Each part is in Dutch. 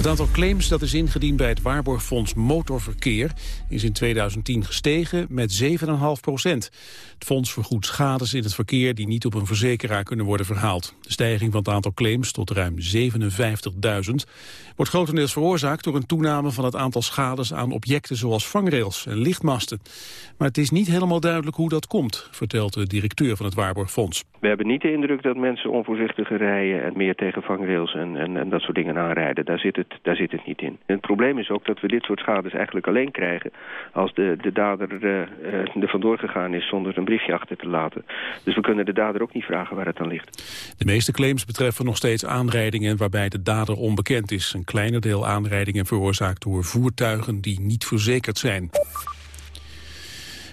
Het aantal claims dat is ingediend bij het Waarborgfonds Motorverkeer is in 2010 gestegen met 7,5 procent. Het fonds vergoedt schades in het verkeer die niet op een verzekeraar kunnen worden verhaald. De stijging van het aantal claims tot ruim 57.000 wordt grotendeels veroorzaakt door een toename van het aantal schades aan objecten zoals vangrails en lichtmasten. Maar het is niet helemaal duidelijk hoe dat komt, vertelt de directeur van het Waarborgfonds. We hebben niet de indruk dat mensen onvoorzichtiger rijden en meer tegen vangrails en, en, en dat soort dingen aanrijden. Daar zit, het, daar zit het niet in. Het probleem is ook dat we dit soort schades eigenlijk alleen krijgen als de, de dader uh, er vandoor gegaan is zonder een briefje achter te laten. Dus we kunnen de dader ook niet vragen waar het aan ligt. De meeste claims betreffen nog steeds aanrijdingen waarbij de dader onbekend is. Een kleiner deel aanrijdingen veroorzaakt door voertuigen die niet verzekerd zijn.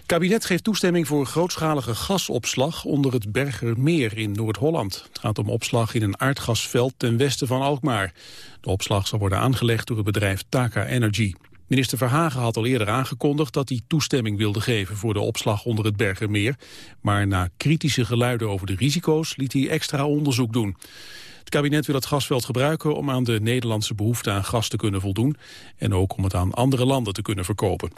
Kabinet geeft toestemming voor grootschalige gasopslag onder het Bergermeer in Noord-Holland. Het gaat om opslag in een aardgasveld ten westen van Alkmaar. De opslag zal worden aangelegd door het bedrijf Taka Energy. Minister Verhagen had al eerder aangekondigd dat hij toestemming wilde geven voor de opslag onder het Bergermeer. Maar na kritische geluiden over de risico's liet hij extra onderzoek doen. Het kabinet wil het gasveld gebruiken om aan de Nederlandse behoefte aan gas te kunnen voldoen en ook om het aan andere landen te kunnen verkopen.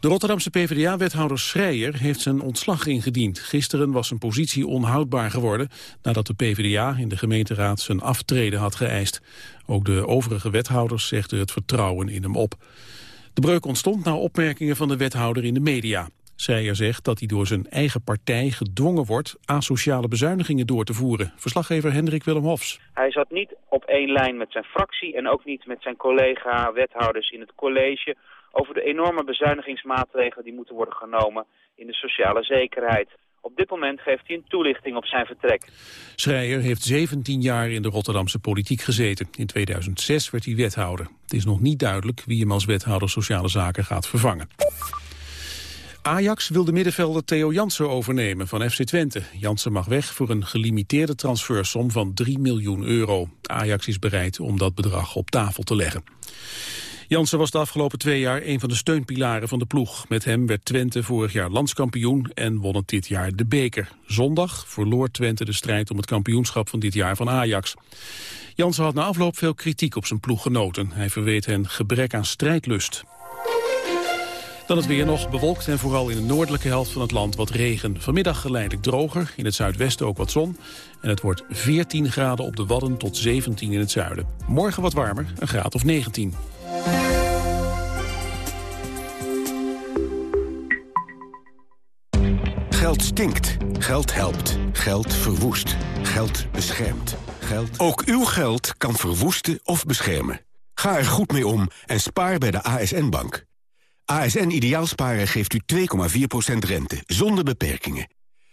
De Rotterdamse PvdA-wethouder Schreier heeft zijn ontslag ingediend. Gisteren was zijn positie onhoudbaar geworden... nadat de PvdA in de gemeenteraad zijn aftreden had geëist. Ook de overige wethouders zegden het vertrouwen in hem op. De breuk ontstond na opmerkingen van de wethouder in de media. Schreier zegt dat hij door zijn eigen partij gedwongen wordt asociale bezuinigingen door te voeren. Verslaggever Hendrik Willem Hofs. Hij zat niet op één lijn met zijn fractie en ook niet met zijn collega-wethouders in het college over de enorme bezuinigingsmaatregelen die moeten worden genomen in de sociale zekerheid. Op dit moment geeft hij een toelichting op zijn vertrek. Schreier heeft 17 jaar in de Rotterdamse politiek gezeten. In 2006 werd hij wethouder. Het is nog niet duidelijk wie hem als wethouder sociale zaken gaat vervangen. Ajax wil de middenvelder Theo Jansen overnemen van FC Twente. Jansen mag weg voor een gelimiteerde transfersom van 3 miljoen euro. Ajax is bereid om dat bedrag op tafel te leggen. Jansen was de afgelopen twee jaar een van de steunpilaren van de ploeg. Met hem werd Twente vorig jaar landskampioen en won het dit jaar de beker. Zondag verloor Twente de strijd om het kampioenschap van dit jaar van Ajax. Jansen had na afloop veel kritiek op zijn ploeggenoten. Hij verweet hen gebrek aan strijdlust. Dan het weer nog bewolkt en vooral in de noordelijke helft van het land wat regen. Vanmiddag geleidelijk droger, in het zuidwesten ook wat zon. En het wordt 14 graden op de Wadden tot 17 in het zuiden. Morgen wat warmer, een graad of 19. Geld stinkt. Geld helpt. Geld verwoest. Geld beschermt. Geld... Ook uw geld kan verwoesten of beschermen. Ga er goed mee om en spaar bij de ASN-bank. ASN Ideaalsparen geeft u 2,4% rente, zonder beperkingen.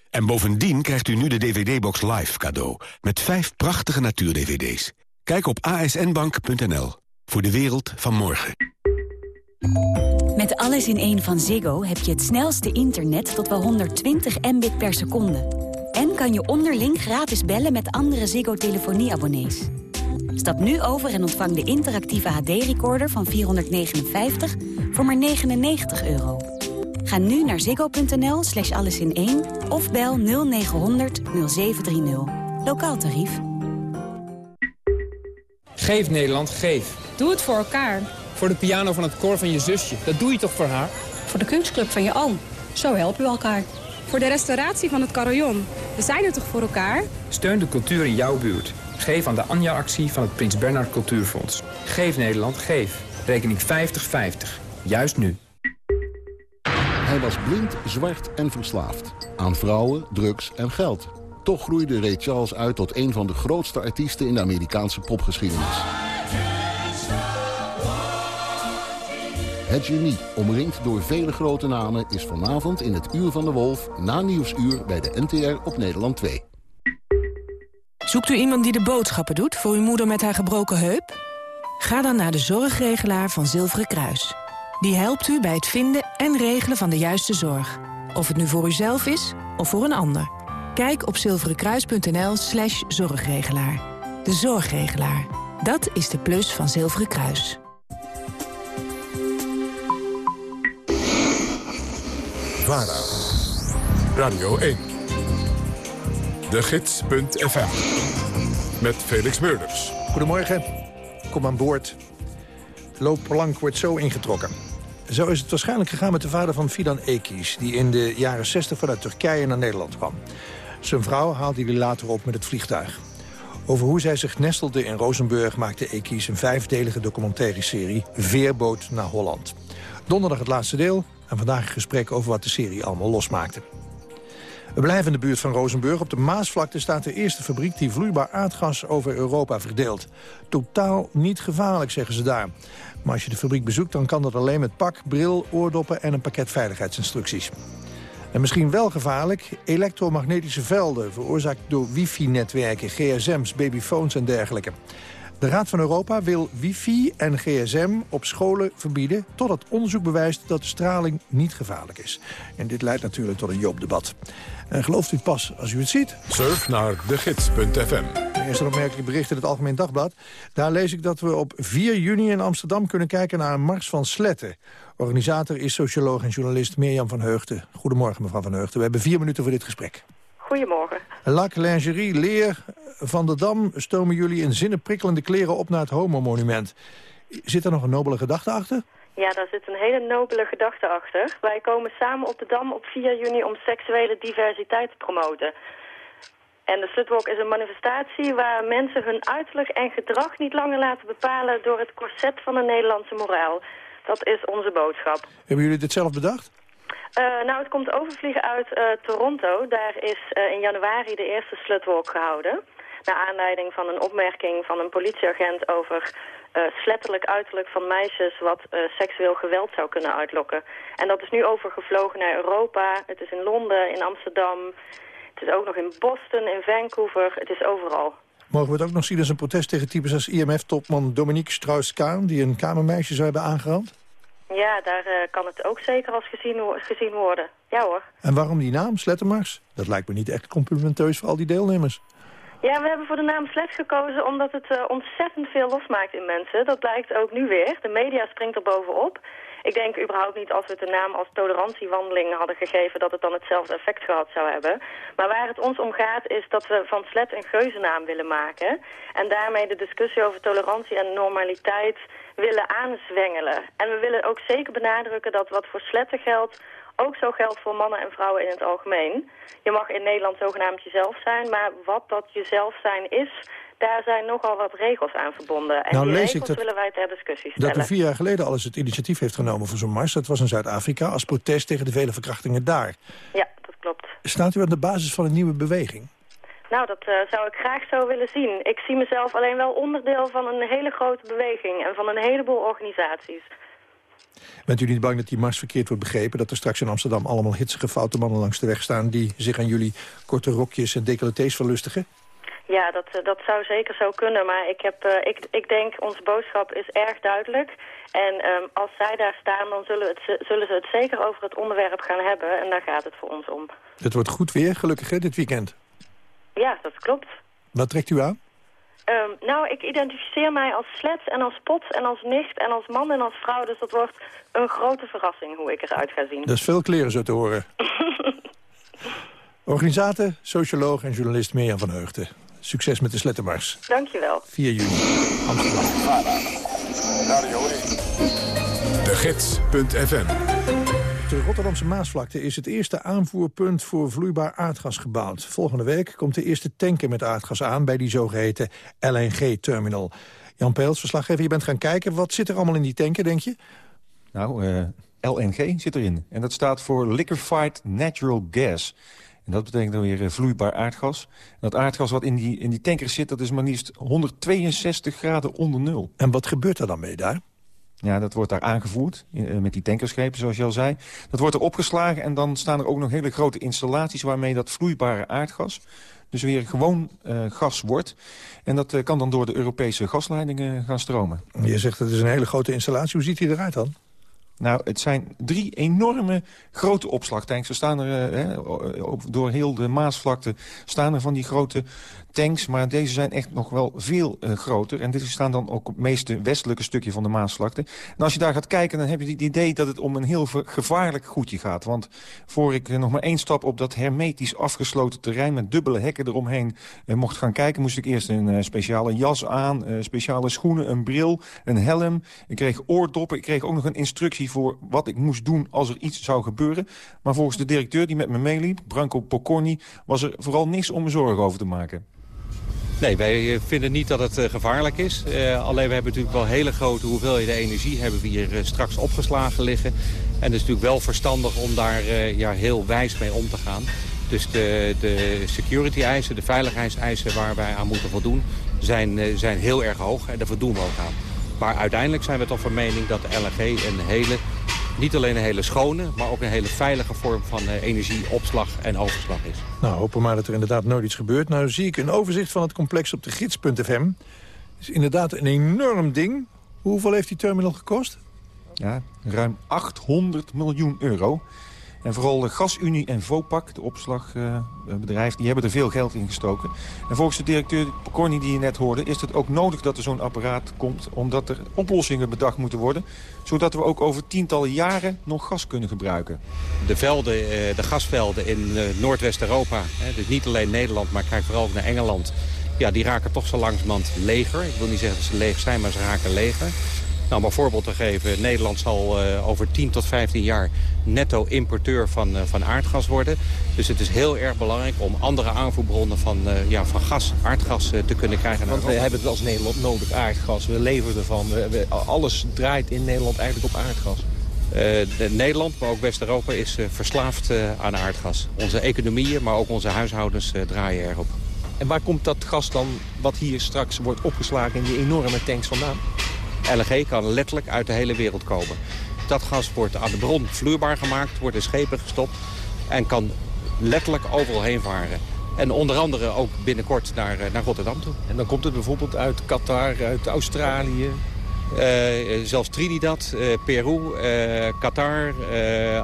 En bovendien krijgt u nu de DVD-box Live cadeau... met vijf prachtige natuur-DVD's. Kijk op asnbank.nl voor de wereld van morgen. Met alles in één van Ziggo heb je het snelste internet tot wel 120 mbit per seconde. En kan je onderling gratis bellen met andere Ziggo-telefonieabonnees. Stap nu over en ontvang de interactieve HD-recorder van 459 voor maar 99 euro. Ga nu naar ziggo.nl slash alles in 1 of bel 0900 0730. Lokaal tarief. Geef Nederland, geef. Doe het voor elkaar. Voor de piano van het koor van je zusje. Dat doe je toch voor haar? Voor de kunstclub van je oom. Zo helpen we elkaar. Voor de restauratie van het carillon. We zijn er toch voor elkaar? Steun de cultuur in jouw buurt. Geef aan de Anja-actie van het Prins Bernhard Cultuurfonds. Geef Nederland, geef. Rekening 5050. Juist nu. Hij was blind, zwart en verslaafd. Aan vrouwen, drugs en geld. Toch groeide Ray Charles uit tot een van de grootste artiesten in de Amerikaanse popgeschiedenis. Het genie, omringd door vele grote namen, is vanavond in het Uur van de Wolf... na Nieuwsuur bij de NTR op Nederland 2. Zoekt u iemand die de boodschappen doet voor uw moeder met haar gebroken heup? Ga dan naar de zorgregelaar van Zilveren Kruis. Die helpt u bij het vinden en regelen van de juiste zorg. Of het nu voor uzelf is of voor een ander. Kijk op zilverenkruis.nl slash zorgregelaar. De zorgregelaar. Dat is de plus van Zilveren Kruis. VARA. Radio 1. De Gids.fm. Met Felix Meurders. Goedemorgen. Kom aan boord. Loopplank wordt zo ingetrokken. Zo is het waarschijnlijk gegaan met de vader van Fidan Ekis... die in de jaren 60 vanuit Turkije naar Nederland kwam. Zijn vrouw haalde hij later op met het vliegtuig. Over hoe zij zich nestelde in Rozenburg maakte Ekis een vijfdelige documentaire serie Veerboot naar Holland. Donderdag het laatste deel en vandaag een gesprek over wat de serie allemaal losmaakte. We blijven in de buurt van Rozenburg. Op de Maasvlakte staat de eerste fabriek die vloeibaar aardgas over Europa verdeelt. Totaal niet gevaarlijk, zeggen ze daar. Maar als je de fabriek bezoekt, dan kan dat alleen met pak, bril, oordoppen en een pakket veiligheidsinstructies. En misschien wel gevaarlijk, elektromagnetische velden... veroorzaakt door wifi-netwerken, gsm's, babyphones en dergelijke. De Raad van Europa wil wifi en gsm op scholen verbieden... totdat onderzoek bewijst dat de straling niet gevaarlijk is. En dit leidt natuurlijk tot een joopdebat. En gelooft u pas als u het ziet? Surf naar degids.fm. Eerst een opmerkelijk bericht in het Algemeen Dagblad. Daar lees ik dat we op 4 juni in Amsterdam kunnen kijken naar een mars van sletten. Organisator is socioloog en journalist Mirjam van Heugden. Goedemorgen mevrouw van Heugden. We hebben vier minuten voor dit gesprek. Goedemorgen. Lac, lingerie, leer, Van der Dam stomen jullie in zinnen prikkelende kleren op naar het homomonument. Zit er nog een nobele gedachte achter? Ja, daar zit een hele nobele gedachte achter. Wij komen samen op de Dam op 4 juni om seksuele diversiteit te promoten. En de Slutwalk is een manifestatie waar mensen hun uiterlijk en gedrag niet langer laten bepalen door het corset van de Nederlandse moraal. Dat is onze boodschap. Hebben jullie dit zelf bedacht? Uh, nou, het komt overvliegen uit uh, Toronto. Daar is uh, in januari de eerste Slutwalk gehouden. Naar aanleiding van een opmerking van een politieagent over sletterlijk uiterlijk van meisjes wat seksueel geweld zou kunnen uitlokken. En dat is nu overgevlogen naar Europa. Het is in Londen, in Amsterdam. Het is ook nog in Boston, in Vancouver. Het is overal. Mogen we het ook nog zien als een protest tegen types als IMF-topman Dominique Strauss-Kaan... die een kamermeisje zou hebben aangerand? Ja, daar uh, kan het ook zeker als gezien, gezien worden. Ja hoor. En waarom die naam, Slettermars? Dat lijkt me niet echt complimenteus voor al die deelnemers. Ja, we hebben voor de naam Slet gekozen omdat het uh, ontzettend veel losmaakt in mensen. Dat blijkt ook nu weer. De media springt er bovenop. Ik denk überhaupt niet als we de naam als tolerantiewandeling hadden gegeven... dat het dan hetzelfde effect gehad zou hebben. Maar waar het ons om gaat is dat we van slet een geuzennaam willen maken. En daarmee de discussie over tolerantie en normaliteit willen aanzwengelen. En we willen ook zeker benadrukken dat wat voor sletten geldt ook zo geldt voor mannen en vrouwen in het algemeen. Je mag in Nederland zogenaamd jezelf zijn, maar wat dat jezelf zijn is daar zijn nogal wat regels aan verbonden. En nou, die lees regels ik dat, willen wij ter discussie stellen. Dat u vier jaar geleden al eens het initiatief heeft genomen voor zo'n mars. Dat was in Zuid-Afrika als protest tegen de vele verkrachtingen daar. Ja, dat klopt. Staat u aan de basis van een nieuwe beweging? Nou, dat uh, zou ik graag zo willen zien. Ik zie mezelf alleen wel onderdeel van een hele grote beweging en van een heleboel organisaties. Bent u niet bang dat die mars verkeerd wordt begrepen? Dat er straks in Amsterdam allemaal hitsige foute mannen langs de weg staan... die zich aan jullie korte rokjes en decolletés verlustigen? Ja, dat, eh, dat zou zeker zo kunnen. Maar ik, heb, uh, ik, ik denk, onze boodschap is erg duidelijk. En um, als zij daar staan, dan zullen, het, zullen ze het zeker over het onderwerp gaan hebben. En daar gaat het voor ons om. Het wordt goed weer, gelukkig, hè, dit weekend? Ja, dat klopt. Wat trekt u aan? Um, nou, ik identificeer mij als slets en als pot en als nicht en als man en als vrouw. Dus dat wordt een grote verrassing hoe ik eruit ga zien. Dat is veel kleren zo te horen. Organisator, socioloog en journalist Mirjam van Heugden. Succes met de Slettermars. Dankjewel. 4 juni, Amsterdam. De Gids.fm de Rotterdamse Maasvlakte is het eerste aanvoerpunt voor vloeibaar aardgas gebouwd. Volgende week komt de eerste tanker met aardgas aan bij die zogeheten LNG-terminal. Jan Peels, verslaggever, je bent gaan kijken. Wat zit er allemaal in die tanker, denk je? Nou, uh, eh, LNG zit erin. En dat staat voor Liquefied Natural Gas. En dat betekent dan weer eh, vloeibaar aardgas. En dat aardgas wat in die, in die tankers zit, dat is maar liefst 162 graden onder nul. En wat gebeurt er dan mee daar? Ja, dat wordt daar aangevoerd eh, met die tankerschepen, zoals je al zei. Dat wordt er opgeslagen en dan staan er ook nog hele grote installaties... waarmee dat vloeibare aardgas dus weer gewoon uh, gas wordt. En dat uh, kan dan door de Europese gasleidingen gaan stromen. Je zegt dat is een hele grote installatie. Hoe ziet die eruit dan? Nou, het zijn drie enorme grote opslagtanks. Er staan er eh, door heel de Maasvlakte staan er van die grote tanks, maar deze zijn echt nog wel veel uh, groter. En deze staan dan ook op het meeste westelijke stukje van de Maasvlakte. En als je daar gaat kijken, dan heb je het idee dat het om een heel gevaarlijk goedje gaat. Want voor ik uh, nog maar één stap op dat hermetisch afgesloten terrein... met dubbele hekken eromheen uh, mocht gaan kijken... moest ik eerst een speciale jas aan, speciale schoenen, een bril, een helm. Ik kreeg oordoppen, ik kreeg ook nog een instructie voor wat ik moest doen als er iets zou gebeuren. Maar volgens de directeur die met me meeliep, Branko Pokorny... was er vooral niks om me zorgen over te maken. Nee, wij eh, vinden niet dat het eh, gevaarlijk is. Uh, alleen we hebben natuurlijk wel hele grote hoeveelheden energie... hebben we hier straks opgeslagen liggen. En het is natuurlijk wel verstandig om daar ja, heel wijs mee om te gaan. Dus de, de security-eisen, de veiligheidseisen waar wij aan moeten voldoen... zijn, zijn heel erg hoog en daar voldoen we ook aan. Maar uiteindelijk zijn we toch van mening dat de LNG een hele niet alleen een hele schone, maar ook een hele veilige vorm van uh, energieopslag en overslag is. Nou, hopen maar dat er inderdaad nooit iets gebeurt. Nou zie ik een overzicht van het complex op de gids.fm. Het is inderdaad een enorm ding. Hoeveel heeft die terminal gekost? Ja, ruim 800 miljoen euro. En vooral de GasUnie en Vopak, de opslagbedrijf, die hebben er veel geld in gestoken. En volgens de directeur Corny die je net hoorde... is het ook nodig dat er zo'n apparaat komt... omdat er oplossingen bedacht moeten worden... zodat we ook over tientallen jaren nog gas kunnen gebruiken. De velden, eh, de gasvelden in eh, Noordwest-Europa, dus niet alleen Nederland... maar kijk vooral naar Engeland... Ja, die raken toch zo langzamerhand leger. Ik wil niet zeggen dat ze leeg zijn, maar ze raken leger. Nou, om een voorbeeld te geven, Nederland zal uh, over 10 tot 15 jaar netto importeur van, uh, van aardgas worden. Dus het is heel erg belangrijk om andere aanvoerbronnen van, uh, ja, van gas, aardgas te kunnen krijgen. Want we hebben het als Nederland nodig, aardgas. We leveren ervan. We, we, alles draait in Nederland eigenlijk op aardgas. Nederland, maar ook West-Europa is verslaafd aan aardgas. Onze economieën, maar ook onze huishoudens draaien erop. En waar komt dat gas dan, wat hier straks wordt opgeslagen in die enorme tanks vandaan? LNG kan letterlijk uit de hele wereld komen. Dat gas wordt aan de bron vloeibaar gemaakt, wordt in schepen gestopt... en kan letterlijk overal heen varen. En onder andere ook binnenkort naar, eh, naar Rotterdam toe. En dan komt het bijvoorbeeld uit Qatar, uit Australië... Uh, zelfs Trinidad, uh, Peru, uh, Qatar,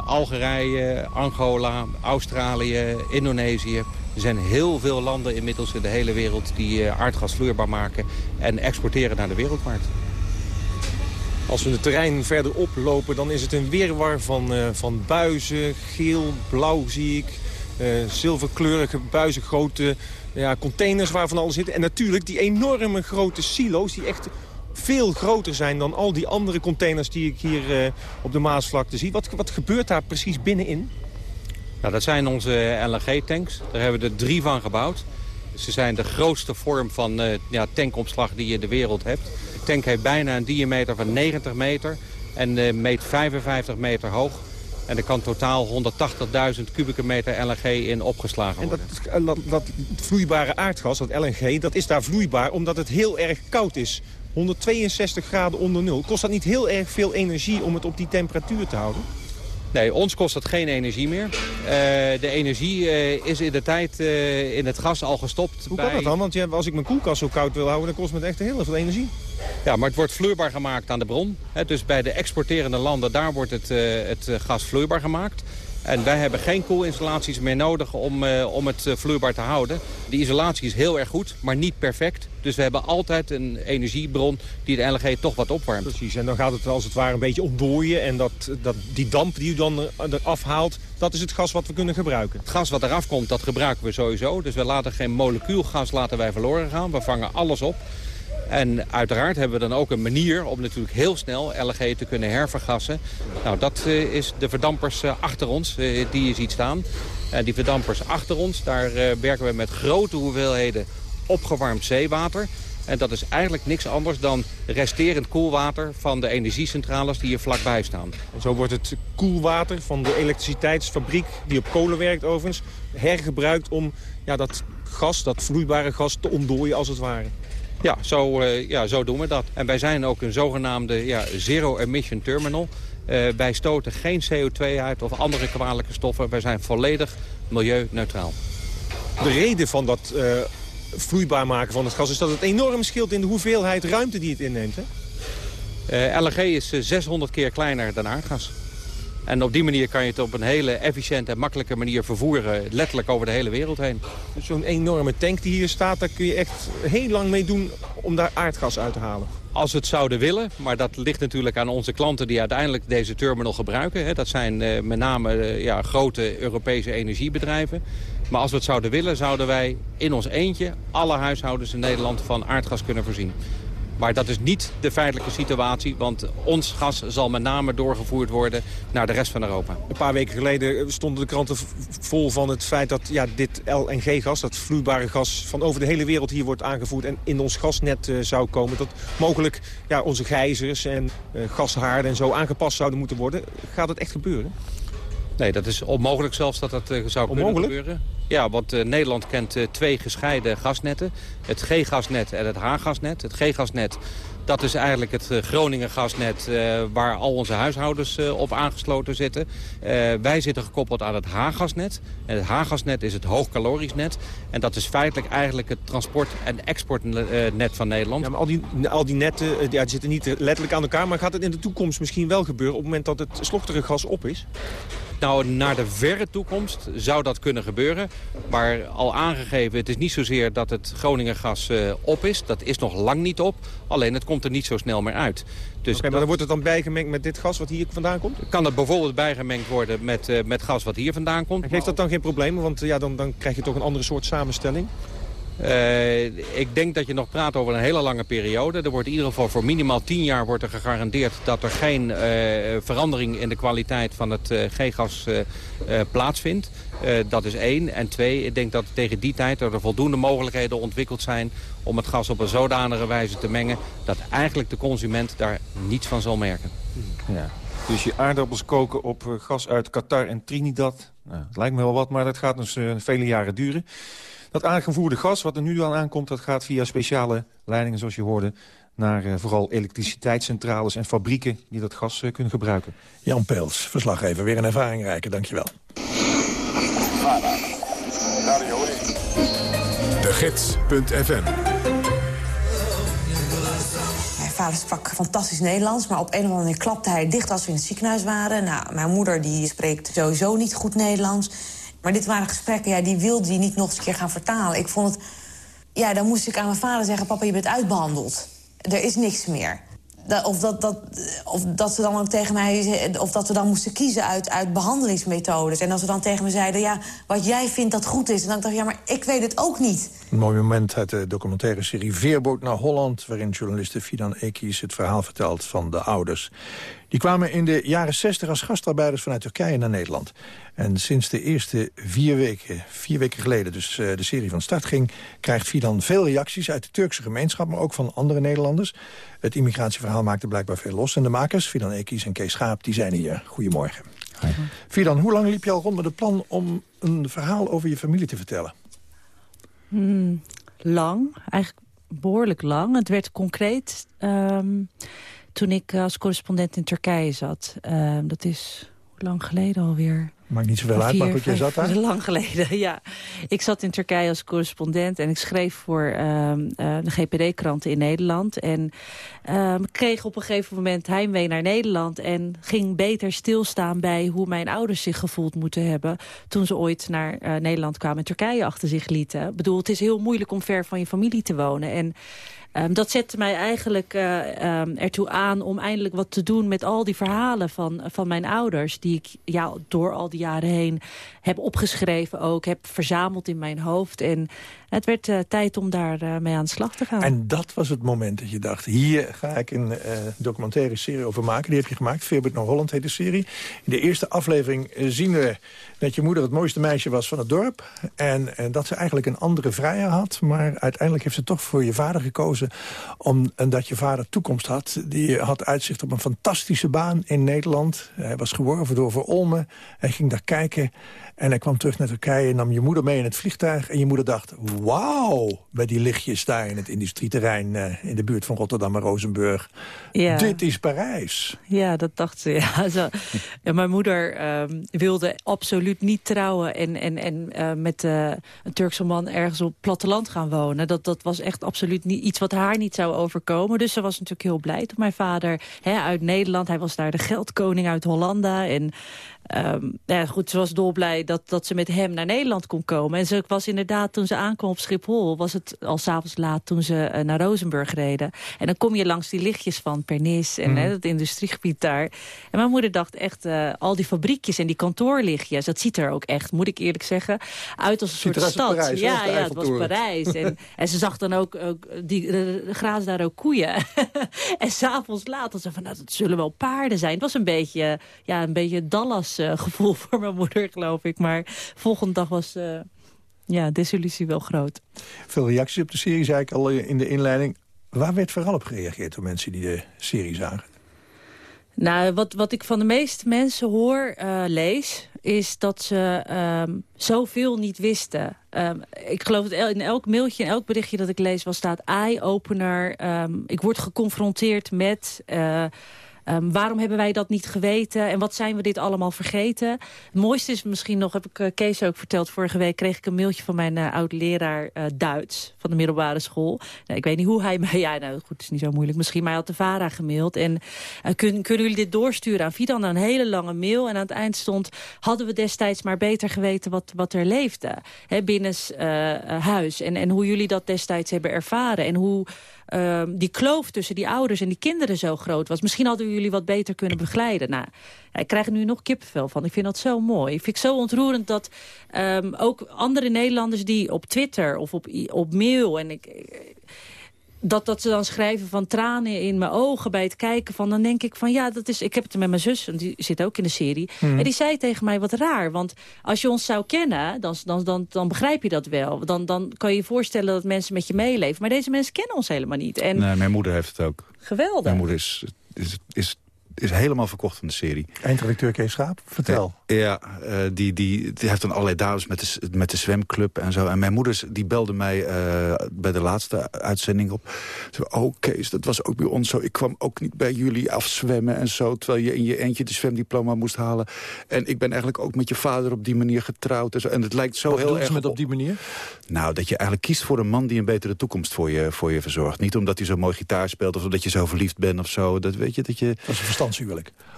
Algerije, Angola, Australië, Indonesië. Er zijn heel veel landen inmiddels in de hele wereld die aardgas vloeibaar maken en exporteren naar de wereldmarkt. Als we het terrein verder oplopen, dan is het een weerwar van, uh, van buizen. Geel, blauw zie ik. Uh, zilverkleurige buizen, grote ja, containers waarvan alles zit. En natuurlijk die enorme grote silo's die echt veel groter zijn dan al die andere containers die ik hier uh, op de Maasvlakte zie. Wat, wat gebeurt daar precies binnenin? Nou, dat zijn onze LNG-tanks. Daar hebben we er drie van gebouwd. Ze zijn de grootste vorm van uh, ja, tankopslag die je in de wereld hebt. Tank heeft bijna een diameter van 90 meter en uh, meet 55 meter hoog. En er kan totaal 180.000 kubieke meter LNG in opgeslagen worden. En dat, dat, dat, vloeibare aardgas, dat LNG, dat is daar vloeibaar omdat het heel erg koud is. 162 graden onder nul. Kost dat niet heel erg veel energie om het op die temperatuur te houden? Nee, ons kost het geen energie meer. Uh, de energie uh, is in de tijd uh, in het gas al gestopt. Hoe bij... kan dat dan? Want ja, als ik mijn koelkast zo koud wil houden, dan kost het echt heel veel energie. Ja, maar het wordt vloeibaar gemaakt aan de bron. Dus bij de exporterende landen, daar wordt het, het gas vloeibaar gemaakt. En wij hebben geen koelinstallaties meer nodig om, uh, om het uh, vloeibaar te houden. Die isolatie is heel erg goed, maar niet perfect. Dus we hebben altijd een energiebron die de LNG toch wat opwarmt. Precies, en dan gaat het als het ware een beetje ontdooien. En dat, dat, die damp die u dan eraf haalt, dat is het gas wat we kunnen gebruiken. Het gas wat eraf komt, dat gebruiken we sowieso. Dus we laten geen molecuulgas laten wij verloren gaan. We vangen alles op. En uiteraard hebben we dan ook een manier om natuurlijk heel snel LNG te kunnen hervergassen. Nou, dat uh, is de verdampers uh, achter ons, uh, die je ziet staan. En die verdampers achter ons, daar werken we met grote hoeveelheden opgewarmd zeewater. En dat is eigenlijk niks anders dan resterend koelwater van de energiecentrales die hier vlakbij staan. Zo wordt het koelwater van de elektriciteitsfabriek, die op kolen werkt overigens, hergebruikt om ja, dat gas, dat vloeibare gas, te ontdooien als het ware. Ja zo, uh, ja, zo doen we dat. En wij zijn ook een zogenaamde ja, zero-emission terminal. Uh, wij stoten geen CO2 uit of andere kwalijke stoffen. Wij zijn volledig milieuneutraal. De reden van dat uh, vloeibaar maken van het gas is dat het enorm scheelt in de hoeveelheid ruimte die het inneemt. Hè? LNG is 600 keer kleiner dan aardgas. En op die manier kan je het op een hele efficiënte en makkelijke manier vervoeren. Letterlijk over de hele wereld heen. Dus zo'n enorme tank die hier staat, daar kun je echt heel lang mee doen om daar aardgas uit te halen. Als we het zouden willen, maar dat ligt natuurlijk aan onze klanten die uiteindelijk deze terminal gebruiken. Dat zijn uh, met name uh, ja, grote Europese energiebedrijven. Maar als we het zouden willen, zouden wij in ons eentje alle huishoudens in Nederland van aardgas kunnen voorzien. Maar dat is niet de feitelijke situatie, want ons gas zal met name doorgevoerd worden naar de rest van Europa. Een paar weken geleden stonden de kranten vol van het feit dat ja, dit LNG-gas, dat vloeibare gas, van over de hele wereld hier wordt aangevoerd en in ons gasnet uh, zou komen. Dat mogelijk ja, onze gijzers en uh, gashaarden en zo aangepast zouden moeten worden. Gaat het echt gebeuren? Nee, dat is onmogelijk zelfs dat dat uh, zou kunnen gebeuren. Ja, want uh, Nederland kent uh, twee gescheiden gasnetten. Het G-gasnet en het H-gasnet. Het G-gasnet, dat is eigenlijk het Groningen gasnet waar al onze huishoudens op aangesloten zitten. wij zitten gekoppeld aan het H-gasnet. En het H-gasnet is het hoogcalorisch net. En dat is feitelijk eigenlijk het transport- en exportnet van Nederland. Ja, maar al die, al die netten ja, die zitten niet letterlijk aan elkaar. Maar gaat het in de toekomst misschien wel gebeuren op het moment dat het slochtige gas op is? Nou, naar de verre toekomst zou dat kunnen gebeuren. Maar al aangegeven, het is niet zozeer dat het Groningengas uh, op is. Dat is nog lang niet op. Alleen het komt er niet zo snel meer uit. Dus okay, maar dan wordt het dan bijgemengd met dit gas wat hier vandaan komt? Kan het bijvoorbeeld bijgemengd worden met, uh, met gas wat hier vandaan komt. En geeft dat dan geen problemen? Want uh, ja, dan, dan krijg je toch een andere soort samenstelling? Uh, ik denk dat je nog praat over een hele lange periode. Er wordt in ieder geval voor minimaal 10 jaar wordt er gegarandeerd... dat er geen uh, verandering in de kwaliteit van het uh, G-gas plaatsvindt. dat is één. En twee, ik denk dat tegen die tijd er voldoende mogelijkheden ontwikkeld zijn... om het gas op een zodanige wijze te mengen... dat eigenlijk de consument daar niets van zal merken. Ja. Dus je aardappels koken op gas uit Qatar en Trinidad. Nou, lijkt me wel wat, maar dat gaat dus vele jaren duren. Dat aangevoerde gas, wat er nu al aankomt... dat gaat via speciale leidingen, zoals je hoorde... naar uh, vooral elektriciteitscentrales en fabrieken die dat gas uh, kunnen gebruiken. Jan Peels, verslaggever, weer een ervaringrijke. Dankjewel. De Gids.fm Mijn vader sprak fantastisch Nederlands, maar op een of andere manier klapte hij dicht als we in het ziekenhuis waren. Nou, mijn moeder die spreekt sowieso niet goed Nederlands. Maar dit waren gesprekken, ja, die wilde hij niet nog eens een keer gaan vertalen. Ik vond het... Ja, dan moest ik aan mijn vader zeggen... papa, je bent uitbehandeld. Er is niks meer. Dat, of, dat, dat, of dat ze dan ook tegen mij... Of dat we dan moesten kiezen uit, uit behandelingsmethodes. En als ze dan tegen me zeiden... ja, wat jij vindt dat goed is. En dan dacht ik, ja, maar ik weet het ook niet. Een mooi moment uit de documentaire serie Veerboot naar Holland... waarin journaliste Fidan Ekies het verhaal vertelt van de ouders. Die kwamen in de jaren 60 als gastarbeiders vanuit Turkije naar Nederland. En sinds de eerste vier weken, vier weken geleden dus uh, de serie van start ging... krijgt Fidan veel reacties uit de Turkse gemeenschap... maar ook van andere Nederlanders. Het immigratieverhaal maakte blijkbaar veel los. En de makers, Fidan Ekies en Kees Schaap, die zijn hier. Goedemorgen. Hi. Fidan, hoe lang liep je al rond met het plan om een verhaal over je familie te vertellen? Hmm, lang, eigenlijk behoorlijk lang. Het werd concreet um, toen ik als correspondent in Turkije zat. Uh, dat is hoe lang geleden alweer? Maakt niet zoveel uit, maar goed, jij zat daar? Lang geleden, ja. Ik zat in Turkije als correspondent en ik schreef voor uh, uh, de GPD-kranten in Nederland. En uh, kreeg op een gegeven moment heimwee naar Nederland... en ging beter stilstaan bij hoe mijn ouders zich gevoeld moeten hebben... toen ze ooit naar uh, Nederland kwamen en Turkije achter zich lieten. Ik bedoel, het is heel moeilijk om ver van je familie te wonen. En Um, dat zette mij eigenlijk uh, um, ertoe aan om eindelijk wat te doen met al die verhalen van, van mijn ouders. Die ik ja, door al die jaren heen heb opgeschreven ook, heb verzameld in mijn hoofd. En het werd uh, tijd om daar uh, mee aan de slag te gaan. En dat was het moment dat je dacht, hier ga ik een uh, documentaire serie over maken. Die heb je gemaakt, Veerbert naar Holland heet de serie. In de eerste aflevering zien we dat je moeder het mooiste meisje was van het dorp. En, en dat ze eigenlijk een andere vrijer had. Maar uiteindelijk heeft ze toch voor je vader gekozen. Omdat je vader toekomst had. Die had uitzicht op een fantastische baan in Nederland. Hij was geworven door Voor Olmen. Hij ging daar kijken. En hij kwam terug naar Turkije, nam je moeder mee in het vliegtuig... en je moeder dacht, wauw, bij die lichtjes daar in het industrieterrein... Uh, in de buurt van Rotterdam en Rozenburg. Ja. Dit is Parijs. Ja, dat dacht ze. Ja. Zo. ja mijn moeder uh, wilde absoluut niet trouwen... en, en, en uh, met uh, een Turkse man ergens op het platteland gaan wonen. Dat, dat was echt absoluut niet, iets wat haar niet zou overkomen. Dus ze was natuurlijk heel blij dat mijn vader hè, uit Nederland... hij was daar de geldkoning uit Hollanda... en Um, ja, goed, ze was dolblij dat, dat ze met hem naar Nederland kon komen. En ze was inderdaad, toen ze aankwam op Schiphol... was het al s'avonds laat toen ze uh, naar Rozenburg reden. En dan kom je langs die lichtjes van Pernis en mm. hè, het industriegebied daar. En mijn moeder dacht echt, uh, al die fabriekjes en die kantoorlichtjes... dat ziet er ook echt, moet ik eerlijk zeggen, uit als een soort stad. Parijs, ja, ja, het was Parijs. en, en ze zag dan ook, ook die, grazen daar ook koeien. en s'avonds laat, dan ze van, nou, dat zullen wel paarden zijn. Het was een beetje, ja, een beetje Dallas uh, gevoel voor mijn moeder, geloof ik. Maar volgende dag was uh, ja, desillusie wel groot. Veel reacties op de serie, zei ik al in de inleiding. Waar werd vooral op gereageerd door mensen die de serie zagen? Nou, wat, wat ik van de meeste mensen hoor, uh, lees... is dat ze um, zoveel niet wisten. Um, ik geloof dat in elk mailtje, in elk berichtje dat ik lees... wel staat eye-opener. Um, ik word geconfronteerd met... Uh, Um, waarom hebben wij dat niet geweten en wat zijn we dit allemaal vergeten? Het mooiste is misschien nog, heb ik uh, Kees ook verteld... vorige week kreeg ik een mailtje van mijn uh, oud-leraar uh, Duits... van de middelbare school. Nou, ik weet niet hoe hij mij... Ja, nou goed, het is niet zo moeilijk. Misschien mij had de VARA gemaild. En kun, kunnen jullie dit doorsturen aan Fidan? Een hele lange mail. En aan het eind stond... hadden we destijds maar beter geweten wat, wat er leefde. Hè, binnen huis. En, en hoe jullie dat destijds hebben ervaren. En hoe uh, die kloof tussen die ouders en die kinderen zo groot was. Misschien hadden jullie wat beter kunnen begeleiden. Nou, ik krijg nu nog kippenvel van. Ik vind dat zo mooi. Ik vind het zo ontroerend dat um, ook andere Nederlanders die op Twitter of op, op mail... en ik, dat, dat ze dan schrijven van tranen in mijn ogen bij het kijken van... dan denk ik van ja, dat is, ik heb het met mijn zus, en die zit ook in de serie. Mm. En die zei tegen mij wat raar, want als je ons zou kennen... dan, dan, dan, dan begrijp je dat wel. Dan, dan kan je je voorstellen dat mensen met je meeleven. Maar deze mensen kennen ons helemaal niet. En nee, mijn moeder heeft het ook. Geweldig. Mijn moeder is, is, is is helemaal verkocht van de serie. Eindredacteur Kees Schaap, vertel. Ja, uh, die, die, die heeft dan allerlei dames met de, met de zwemclub en zo. En mijn moeder die belde mij uh, bij de laatste uitzending op. Ze zei, oh Kees, dat was ook bij ons zo. Ik kwam ook niet bij jullie afzwemmen en zo. Terwijl je in je eentje de zwemdiploma moest halen. En ik ben eigenlijk ook met je vader op die manier getrouwd. En, zo. en het lijkt zo Wat heel erg... met op die manier? Nou, dat je eigenlijk kiest voor een man die een betere toekomst voor je, voor je verzorgt. Niet omdat hij zo mooi gitaar speelt of omdat je zo verliefd bent of zo. Dat weet je, dat je... Dat is een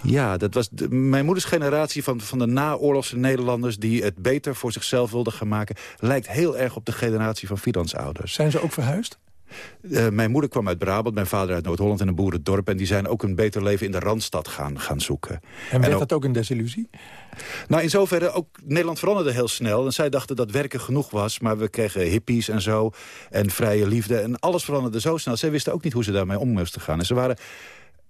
Ja, dat was de, mijn moeders generatie van, van de naoorlogse Nederlanders... die het beter voor zichzelf wilden gaan maken... lijkt heel erg op de generatie van Fidans ouders. Zijn ze ook verhuisd? Uh, mijn moeder kwam uit Brabant, mijn vader uit Noord-Holland in een boerendorp... en die zijn ook een beter leven in de Randstad gaan, gaan zoeken. En werd en ook, dat ook een desillusie? Nou, in zoverre, ook Nederland veranderde heel snel. En zij dachten dat werken genoeg was, maar we kregen hippies en zo... en vrije liefde en alles veranderde zo snel. Zij wisten ook niet hoe ze daarmee om moesten gaan. En ze waren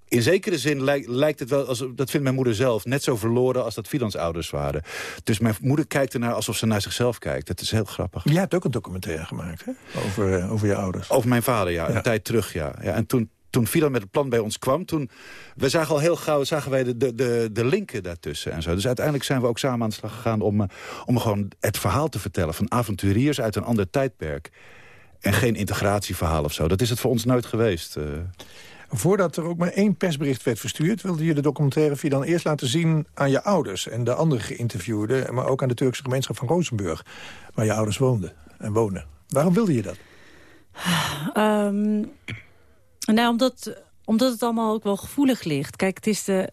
in zekere zin lijkt, lijkt het wel, als, dat vindt mijn moeder zelf... net zo verloren als dat Filans ouders waren. Dus mijn moeder kijkt ernaar alsof ze naar zichzelf kijkt. Dat is heel grappig. Jij hebt ook een documentaire gemaakt, hè? Over, uh, over je ouders. Over mijn vader, ja. Een tijd terug, ja. ja en toen, toen Filan met het plan bij ons kwam... toen we zagen al heel gauw zagen wij de, de, de, de linken daartussen en zo. Dus uiteindelijk zijn we ook samen aan de slag gegaan... om, uh, om gewoon het verhaal te vertellen van avonturiers uit een ander tijdperk. En geen integratieverhaal of zo. Dat is het voor ons nooit geweest. Uh. Voordat er ook maar één persbericht werd verstuurd... wilde je de documentaire via dan eerst laten zien aan je ouders... en de andere geïnterviewden, maar ook aan de Turkse gemeenschap van Rozenburg... waar je ouders woonden en wonen. Waarom wilde je dat? Um, nou, omdat, omdat het allemaal ook wel gevoelig ligt. Kijk, het is de,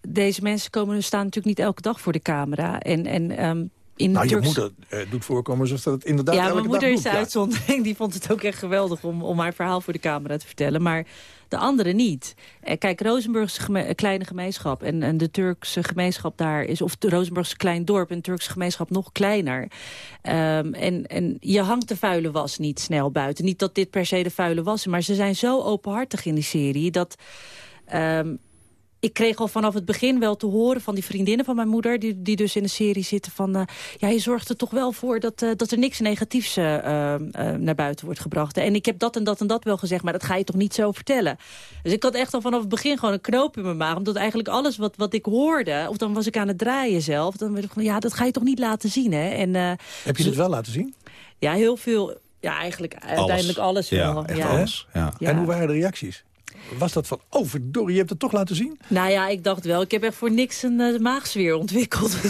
deze mensen komen, staan natuurlijk niet elke dag voor de camera. En, en um, in nou, Turks... je moeder eh, doet voorkomen alsof dat het inderdaad ja, elke mijn moeder is de uitzondering. Die vond het ook echt geweldig om, om haar verhaal voor de camera te vertellen. Maar de anderen niet. Eh, kijk, Rozenburgse geme kleine gemeenschap en, en, de Turkse gemeenschap daar is... of de Rozenburgse klein dorp en de Turkse gemeenschap nog kleiner. Um, en, en je hangt de vuile was niet snel buiten. Niet dat dit per se de vuile was is, maar ze zijn zo openhartig in die serie... dat um, ik kreeg al vanaf het begin wel te horen van die vriendinnen van mijn moeder... die, die dus in de serie zitten van... Uh, ja, je zorgt er toch wel voor dat, uh, dat er niks negatiefs uh, naar buiten wordt gebracht. En ik heb dat en dat en dat wel gezegd, maar dat ga je toch niet zo vertellen. Dus ik had echt al vanaf het begin gewoon een knoop in mijn maag. Omdat eigenlijk alles wat, wat ik hoorde, of dan was ik aan het draaien zelf... dan werd ik van, ja, dat ga je toch niet laten zien, hè? En, heb je dit wel laten zien? Ja, heel veel Ja, eigenlijk uiteindelijk alles wel. Ja, echt alles. Ja. En hoe waren de reacties? Was dat van, oh verdorie, je hebt het toch laten zien? Nou ja, ik dacht wel. Ik heb echt voor niks een uh, maagsfeer ontwikkeld.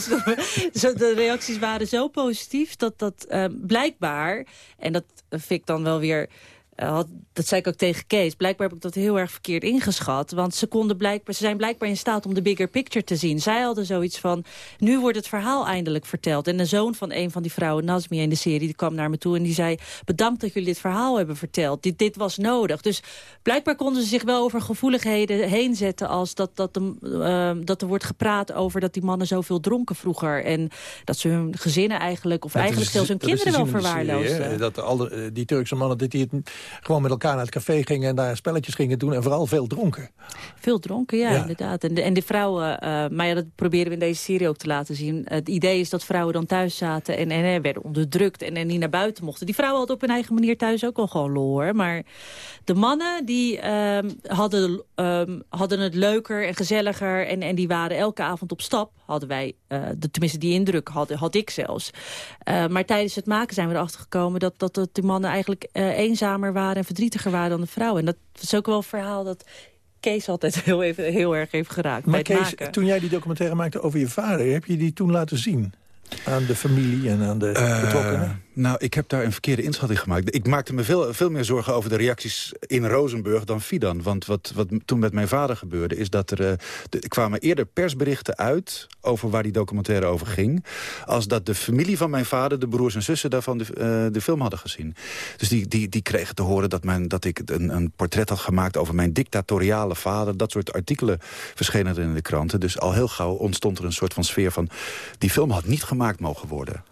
Dus de reacties waren zo positief dat dat uh, blijkbaar... en dat vind ik dan wel weer eh, had, dat zei ik ook tegen Kees. Blijkbaar heb ik dat heel erg verkeerd ingeschat. Want ze, konden blijkbaar, ze zijn blijkbaar in staat om de bigger picture te zien. Zij hadden zoiets van, nu wordt het verhaal eindelijk verteld. En de zoon van een van die vrouwen, Nazmi in de serie, die kwam naar me toe en die zei... bedankt dat jullie dit verhaal hebben verteld. Dit, dit was nodig. Dus blijkbaar konden ze zich wel over gevoeligheden heen zetten... als dat, dat, de, uh, dat er wordt gepraat over dat die mannen zoveel dronken vroeger. En dat ze hun gezinnen eigenlijk, of eigenlijk zelfs hun kinderen wel verwaarloosden. Dat alle, die Turkse mannen, dat die het gewoon met elkaar naar het café gingen... en daar spelletjes gingen doen en vooral veel dronken. Veel dronken, ja, inderdaad. En de, en de vrouwen, uh, maar ja, dat proberen we in deze serie ook te laten zien. Het idee is dat vrouwen dan thuis zaten en, en, werden onderdrukt... En, en niet naar buiten mochten. Die vrouwen hadden op hun eigen manier thuis ook wel gewoon lol, hoor. Maar de mannen, die um, hadden, um, hadden het leuker en gezelliger... En, en die waren elke avond op stap, hadden wij... Uh, de, tenminste, die indruk had, had ik zelfs. Uh, maar tijdens het maken zijn we erachter gekomen... dat, dat, dat de mannen eigenlijk eenzamer waren en verdrietiger waren dan de vrouwen. En dat is ook wel een verhaal dat Kees altijd heel, even, heel erg heeft geraakt. Maar Kees, toen jij die documentaire maakte over je vader... heb je die toen laten zien? Aan de familie en aan de uh, betrokkenen? Nou, ik heb daar een verkeerde inschatting gemaakt. Ik maakte me veel, veel meer zorgen over de reacties in Rozenburg dan Fidan. Want wat, wat toen met mijn vader gebeurde... is dat er, de, er kwamen eerder persberichten uit over waar die documentaire over ging... als dat de familie van mijn vader, de broers en zussen daarvan... de, uh, de film hadden gezien. Dus die, die, die kregen te horen dat, mijn, dat ik een, een portret had gemaakt... over mijn dictatoriale vader. Dat soort artikelen verschenen er in de kranten. Dus al heel gauw ontstond er een soort van sfeer van... die film had niet gemaakt mogen worden.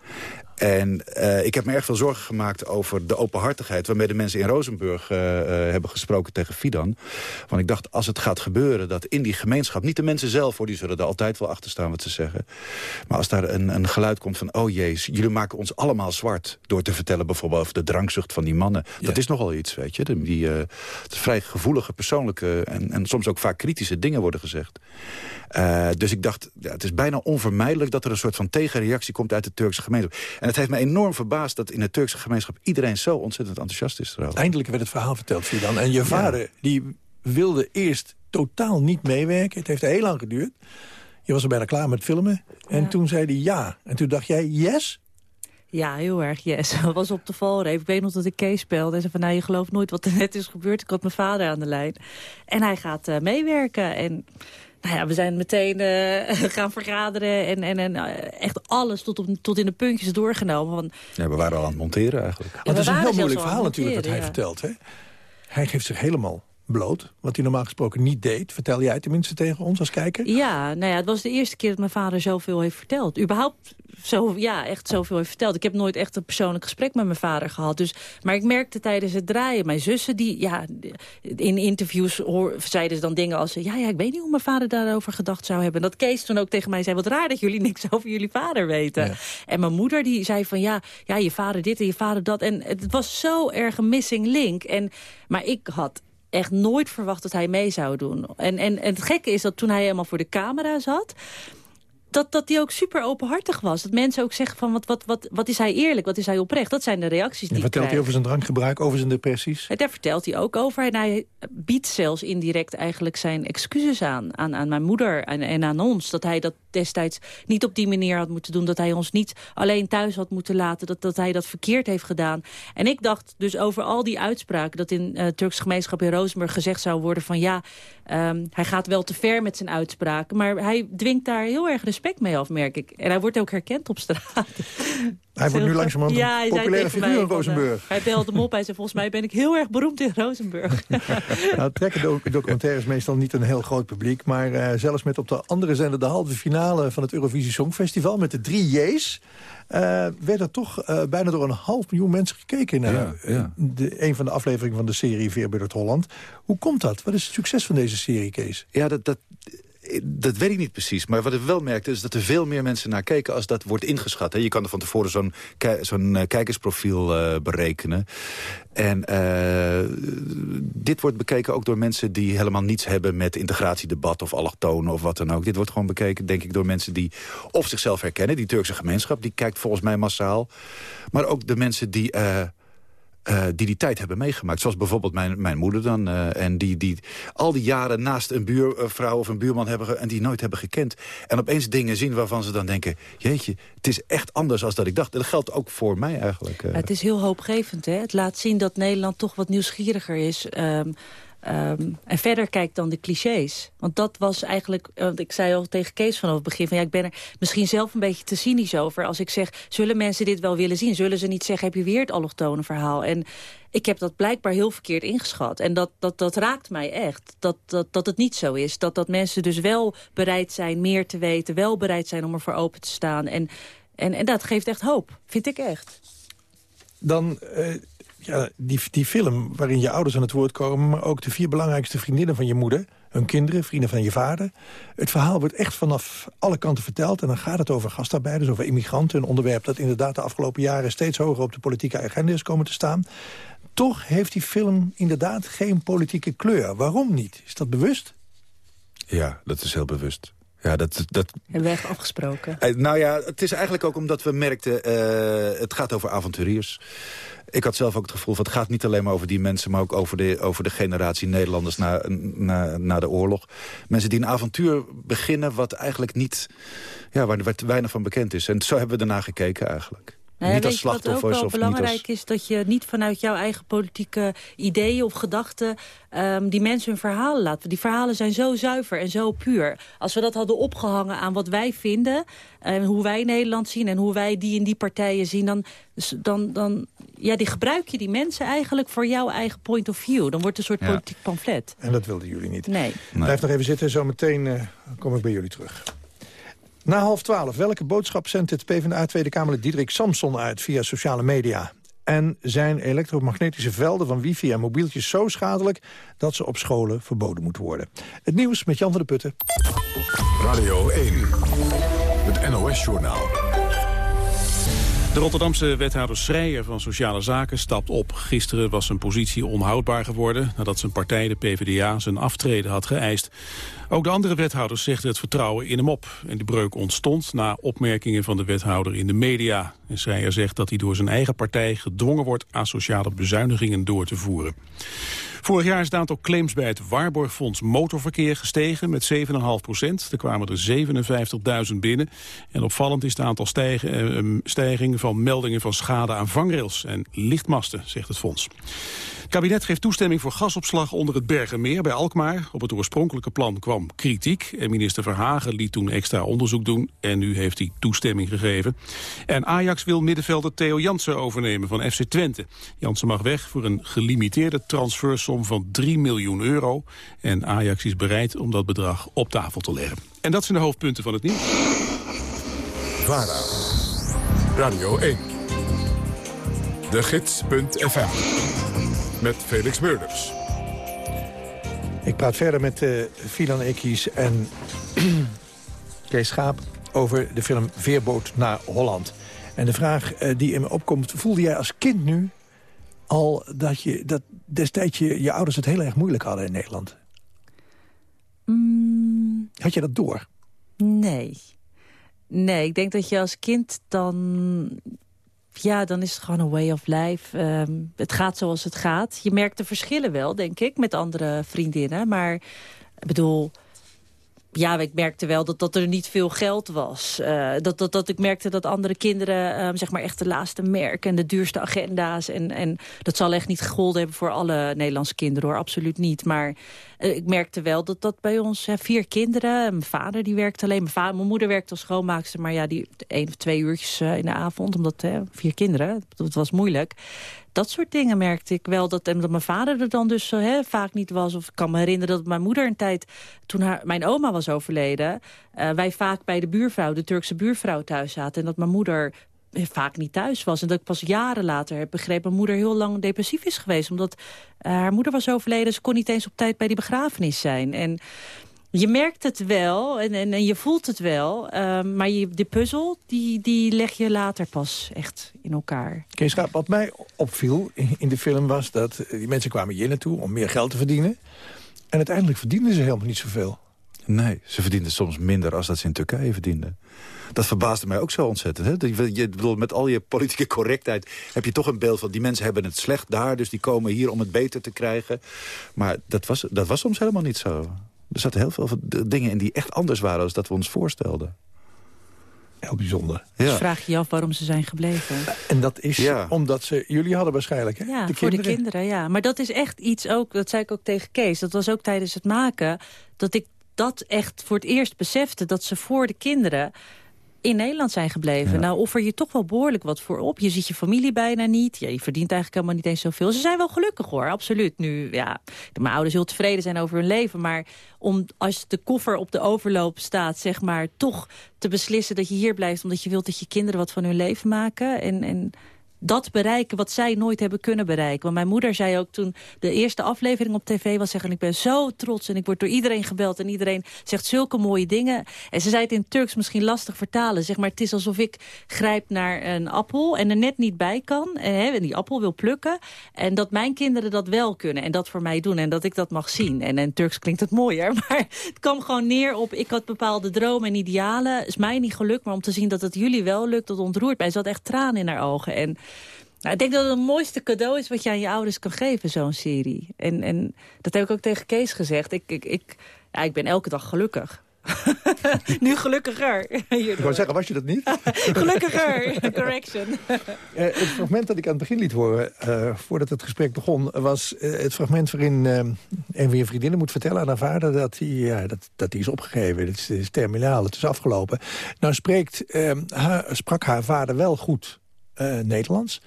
En uh, ik heb me erg veel zorgen gemaakt over de openhartigheid... waarmee de mensen in Rozenburg uh, uh, hebben gesproken tegen Fidan. Want ik dacht, als het gaat gebeuren dat in die gemeenschap... niet de mensen zelf, voor die zullen er altijd wel achter staan wat ze zeggen... maar als daar een, een geluid komt van... oh jezus, jullie maken ons allemaal zwart... door te vertellen bijvoorbeeld over de drankzucht van die mannen. Ja. Dat is nogal iets, weet je. Die, vrij gevoelige, persoonlijke... En, en soms ook vaak kritische dingen worden gezegd. Dus ik dacht, ja, het is bijna onvermijdelijk... dat er een soort van tegenreactie komt uit de Turkse gemeenschap. En het heeft me enorm verbaasd dat in de Turkse gemeenschap... iedereen zo ontzettend enthousiast is erover. Eindelijk werd het verhaal verteld, dan. En je vader, ja. die wilde eerst totaal niet meewerken. Het heeft heel lang geduurd. Je was er bijna klaar met filmen. En ja. toen zei hij ja. En toen dacht jij, yes? Ja, heel erg, yes. Dat was op de valreep. Ik weet nog dat ik Kees speelde. En zei van, nou, je gelooft nooit wat er net is gebeurd. Ik had mijn vader aan de lijn. En hij gaat uh, meewerken. En nou ja, we zijn meteen uh, gaan vergaderen en, en, en uh, echt alles tot, op, tot in de puntjes doorgenomen. Want, ja, we waren al aan het monteren eigenlijk. Ja, Want het is een heel moeilijk verhaal natuurlijk wat hij ja. vertelt. Hè? Hij geeft zich helemaal bloot, wat hij normaal gesproken niet deed. Vertel jij tenminste tegen ons als kijker? Ja, nou ja, het was de eerste keer dat mijn vader zoveel heeft verteld. Überhaupt zo, ja, echt zoveel heeft verteld. Ik heb nooit echt een persoonlijk gesprek met mijn vader gehad. Dus, maar ik merkte tijdens het draaien, mijn zussen, die ja, in interviews hoor, zeiden ze dan dingen als... ja, ja, ik weet niet hoe mijn vader daarover gedacht zou hebben. Dat Kees toen ook tegen mij zei, wat raar dat jullie niks over jullie vader weten. Ja. En mijn moeder die zei van, ja, ja, je vader dit en je vader dat. En het was zo erg een missing link. En, maar ik had echt nooit verwacht dat hij mee zou doen. En, en, het gekke is dat toen hij helemaal voor de camera zat dat, dat die ook super openhartig was. Dat mensen ook zeggen van wat, wat, wat, wat is hij eerlijk, wat is hij oprecht. Dat zijn de reacties die en vertelt hij over zijn drankgebruik, over zijn depressies? Daar vertelt hij ook over. En hij biedt zelfs indirect eigenlijk zijn excuses aan. Aan, aan mijn moeder en, en aan ons. Dat hij dat destijds niet op die manier had moeten doen. Dat hij ons niet alleen thuis had moeten laten. Dat, dat hij dat verkeerd heeft gedaan. En ik dacht dus over al die uitspraken... dat in uh, Turkse gemeenschap in Rozenburg gezegd zou worden van... ja, um, hij gaat wel te ver met zijn uitspraken. Maar hij dwingt daar heel erg respect mee af, merk ik. En hij wordt ook herkend op straat. Hij wordt nu langzamerhand ja, een populaire figuur in Rozenburg. Uh, hij belde hem op, hij zei volgens mij ben ik heel erg beroemd in Rozenburg. nou, trekken doc documentaires meestal niet een heel groot publiek. Maar uh, zelfs met op de andere zender de halve finale van het Eurovisie Songfestival... met de drie J's... Uh, werd er toch uh, bijna door een half miljoen mensen gekeken... naar ja, ja. De, een van de afleveringen van de serie Veerbeurt Holland. Hoe komt dat? Wat is het succes van deze serie, Kees? Ja, dat, dat, dat weet ik niet precies. Maar wat ik wel merkte is dat er veel meer mensen naar keken... als dat wordt ingeschat. Je kan er van tevoren zo'n zo'n kijkersprofiel uh, berekenen. En uh, dit wordt bekeken ook door mensen die helemaal niets hebben... met integratiedebat of allochtonen of wat dan ook. Dit wordt gewoon bekeken, denk ik, door mensen die of zichzelf herkennen. Die Turkse gemeenschap, die kijkt volgens mij massaal. Maar ook de mensen die... uh, die die tijd hebben meegemaakt. Zoals bijvoorbeeld mijn, mijn moeder dan. Uh, en die, die al die jaren naast een buurvrouw of een buurman hebben... en die nooit hebben gekend. En opeens dingen zien waarvan ze dan denken... jeetje, het is echt anders dan dat ik dacht. En dat geldt ook voor mij eigenlijk. Uh. Het is heel hoopgevend, hè? Het laat zien dat Nederland toch wat nieuwsgieriger is... Um, Um, en verder kijk dan de clichés. Want dat was eigenlijk, want ik zei al tegen Kees vanaf het begin... van ja, ik ben er misschien zelf een beetje te cynisch over... als ik zeg, zullen mensen dit wel willen zien? Zullen ze niet zeggen, heb je weer het allochtone verhaal? En ik heb dat blijkbaar heel verkeerd ingeschat. En dat, dat, dat raakt mij echt. Dat, dat, dat het niet zo is. Dat, dat mensen dus wel bereid zijn meer te weten... wel bereid zijn om ervoor open te staan. En, en, en dat geeft echt hoop, vind ik echt. Dan... Uh ja, die, die film waarin je ouders aan het woord komen... maar ook de vier belangrijkste vriendinnen van je moeder... hun kinderen, vrienden van je vader. Het verhaal wordt echt vanaf alle kanten verteld... en dan gaat het over gastarbeiders, over immigranten... een onderwerp dat inderdaad de afgelopen jaren... steeds hoger op de politieke agenda is komen te staan. Toch heeft die film inderdaad geen politieke kleur. Waarom niet? Is dat bewust? Ja, dat is heel bewust. Ja, dat, dat... Hebben afgesproken? Eh, nou ja, het is eigenlijk ook omdat we merkten... Uh, het gaat over avonturiers ik had zelf ook het gevoel het gaat niet alleen maar over die mensen... maar ook over de, over de generatie Nederlanders na, na, na de oorlog. Mensen die een avontuur beginnen wat eigenlijk niet... Ja, waar, waar weinig van bekend is. En zo hebben we daarna gekeken eigenlijk. Nou niet als slachtoffers. Wat ook wel belangrijk is dat je niet vanuit jouw eigen politieke ideeën of gedachten... Um, die mensen hun verhalen laten. Die verhalen zijn zo zuiver en zo puur. Als we dat hadden opgehangen aan wat wij vinden... en hoe wij Nederland zien en hoe wij die in die partijen zien... dan, dan, dan ja, die gebruik je die mensen eigenlijk voor jouw eigen point of view. Dan wordt het een soort politiek pamflet. En dat wilden jullie niet. Nee. Blijf nog even zitten, zometeen uh, kom ik bij jullie terug. Na half twaalf, welke boodschap zendt het PvdA Tweede Kamerlid Diederik Samson uit via sociale media? En zijn elektromagnetische velden van wifi en mobieltjes zo schadelijk... dat ze op scholen verboden moeten worden? Het nieuws met Jan van de Putten. Radio 1, het NOS-journaal. De Rotterdamse wethouder Schreier van Sociale Zaken stapt op. Gisteren was zijn positie onhoudbaar geworden... nadat zijn partij, de PvdA, zijn aftreden had geëist. Ook de andere wethouders zegden het vertrouwen in hem op. En die breuk ontstond na opmerkingen van de wethouder in de media. En Schreier zegt dat hij door zijn eigen partij gedwongen wordt... asociale bezuinigingen door te voeren. Vorig jaar is het aantal claims bij het Waarborgfonds Motorverkeer gestegen met 7,5 procent. Er kwamen er 57.000 binnen. En opvallend is het aantal stijgen, eh, stijging van meldingen van schade aan vangrails en lichtmasten, zegt het fonds. Het kabinet geeft toestemming voor gasopslag onder het Bergenmeer bij Alkmaar. Op het oorspronkelijke plan kwam kritiek. En minister Verhagen liet toen extra onderzoek doen. En nu heeft hij toestemming gegeven. En Ajax wil middenvelder Theo Jansen overnemen van FC Twente. Jansen mag weg voor een gelimiteerde transfersom van 3 miljoen euro. En Ajax is bereid om dat bedrag op tafel te leggen. En dat zijn de hoofdpunten van het nieuws. VARA, Radio 1, de gids.fm met Felix Meurders. Ik praat verder met uh, Filan Ekies en Kees Schaap over de film Veerboot naar Holland. En de vraag uh, die in me opkomt, voelde jij als kind nu al dat, je, dat destijds je, je ouders het heel erg moeilijk hadden in Nederland? Mm. Had je dat door? Nee. Nee, ik denk dat je als kind dan ja, dan is het gewoon een way of life. Ehm, het gaat zoals het gaat. Je merkt de verschillen wel, denk ik, met andere vriendinnen. Maar ik bedoel, ja, ik merkte wel dat, dat er niet veel geld was. Uh, dat, dat, dat ik merkte dat andere kinderen um, zeg maar echt de laatste merken... en de duurste agenda's. En, en dat zal echt niet gegolden hebben voor alle Nederlandse kinderen, hoor. Absoluut niet. Maar uh, ik merkte wel dat dat bij ons... Uh, vier kinderen, mijn vader die werkte alleen. Mijn, moeder werkte als schoonmaakster, maar ja, die één of twee uurtjes in de avond. Omdat vier kinderen, dat was moeilijk dat soort dingen merkte ik wel. Dat, en dat mijn vader er dan dus hè, vaak niet was. Of ik kan me herinneren dat mijn moeder een tijd... toen haar, mijn oma was overleden... Uh, wij vaak bij de buurvrouw, de Turkse buurvrouw thuis zaten. En dat mijn moeder vaak niet thuis was. En dat ik pas jaren later heb begrepen... mijn moeder heel lang depressief is geweest. Omdat haar moeder was overleden. Ze kon niet eens op tijd bij die begrafenis zijn. En je merkt het wel en, en, en je voelt het wel. Um, maar je, de puzzel, die, die leg je later pas echt in elkaar. Kees wat mij opviel in de film was dat die mensen kwamen hier naartoe om meer geld te verdienen. En uiteindelijk verdienden ze helemaal niet zoveel. Nee, ze verdienden soms minder als dat ze in Turkije verdienden. Dat verbaasde mij ook zo ontzettend. Hè? Je, je, bedoel, met al je politieke correctheid heb je toch een beeld van... die mensen hebben het slecht daar, dus die komen hier om het beter te krijgen. Maar dat was, dat was soms helemaal niet zo. Er zaten heel veel dingen in die echt anders waren... dan dat we ons voorstelden. Heel bijzonder. Ja. Dus vraag je je af waarom ze zijn gebleven. En dat is omdat ze jullie hadden waarschijnlijk, hè? Ja, de voor de kinderen, ja. Maar dat is echt iets ook, dat zei ik ook tegen Kees... dat was ook tijdens het maken, dat ik dat echt voor het eerst besefte... dat ze voor de kinderen in Nederland zijn gebleven. Nou offer je toch wel behoorlijk wat voor op. Je ziet je familie bijna niet. Ja, je verdient eigenlijk helemaal niet eens zoveel. Ze zijn wel gelukkig hoor, absoluut. Nu, ja, mijn ouders heel tevreden zijn over hun leven. Maar om als de koffer op de overloop staat, zeg maar, toch te beslissen dat je hier blijft... omdat je wilt dat je kinderen wat van hun leven maken. En, en dat bereiken wat zij nooit hebben kunnen bereiken. Want mijn moeder zei ook toen de eerste aflevering op tv was... zeggen ik ben zo trots en ik word door iedereen gebeld... en iedereen zegt zulke mooie dingen. En ze zei het in Turks misschien lastig vertalen. Zeg maar, het is alsof ik grijp naar een appel en er net niet bij kan... en, hè, die appel wil plukken. En dat mijn kinderen dat wel kunnen en dat voor mij doen. En dat ik dat mag zien. En in Turks klinkt het mooier. Maar het kwam gewoon neer op... ik had bepaalde dromen en idealen. is mij niet gelukt, maar om te zien dat het jullie wel lukt... dat ontroert mij. Ze had echt tranen in haar ogen. En nou, ik denk dat het het mooiste cadeau is wat je aan je ouders kan geven, zo'n serie. En, en dat heb ik ook tegen Kees gezegd. Ik, ik, ik, ja, ik ben elke dag gelukkig. nu gelukkiger. ik wou zeggen, was je dat niet? gelukkiger, correction. Uh, het fragment dat ik aan het begin liet horen, uh, voordat het gesprek begon... was uh, het fragment waarin een van je vriendinnen moet vertellen aan haar vader... dat hij, dat, dat hij is opgegeven, het is, terminaal, het is afgelopen. Nou spreekt, haar, sprak haar vader wel goed Nederlands...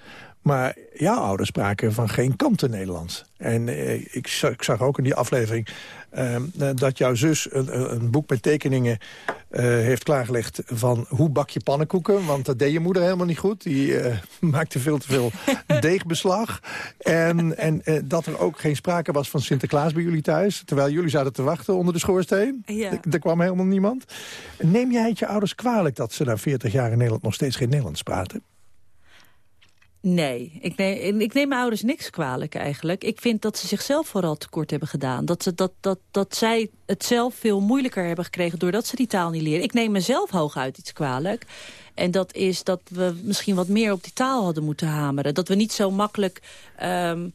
Maar jouw ouders spraken van geen kanten Nederlands. En eh, ik, zag, ik, zag, ook in die aflevering ehm, eh, dat jouw zus een, een boek met tekeningen uh, heeft klaargelegd van hoe bak je pannenkoeken. Want dat deed je moeder helemaal niet goed. Die maakte veel te veel deegbeslag. En, en dat er ook geen sprake was van Sinterklaas bij jullie thuis. Terwijl jullie zaten te wachten onder de schoorsteen. Ja. Er kwam helemaal niemand. Neem jij het je ouders kwalijk dat ze na 40 jaar in Nederland nog steeds geen Nederlands praten? Nee, ik neem, ik neem mijn ouders niks kwalijk eigenlijk. Ik vind dat ze zichzelf vooral tekort hebben gedaan. Dat, ze, dat, dat, dat zij het zelf veel moeilijker hebben gekregen... doordat ze die taal niet leren. Ik neem mezelf hooguit iets kwalijk. En dat is dat we misschien wat meer op die taal hadden moeten hameren. Dat we niet zo makkelijk um,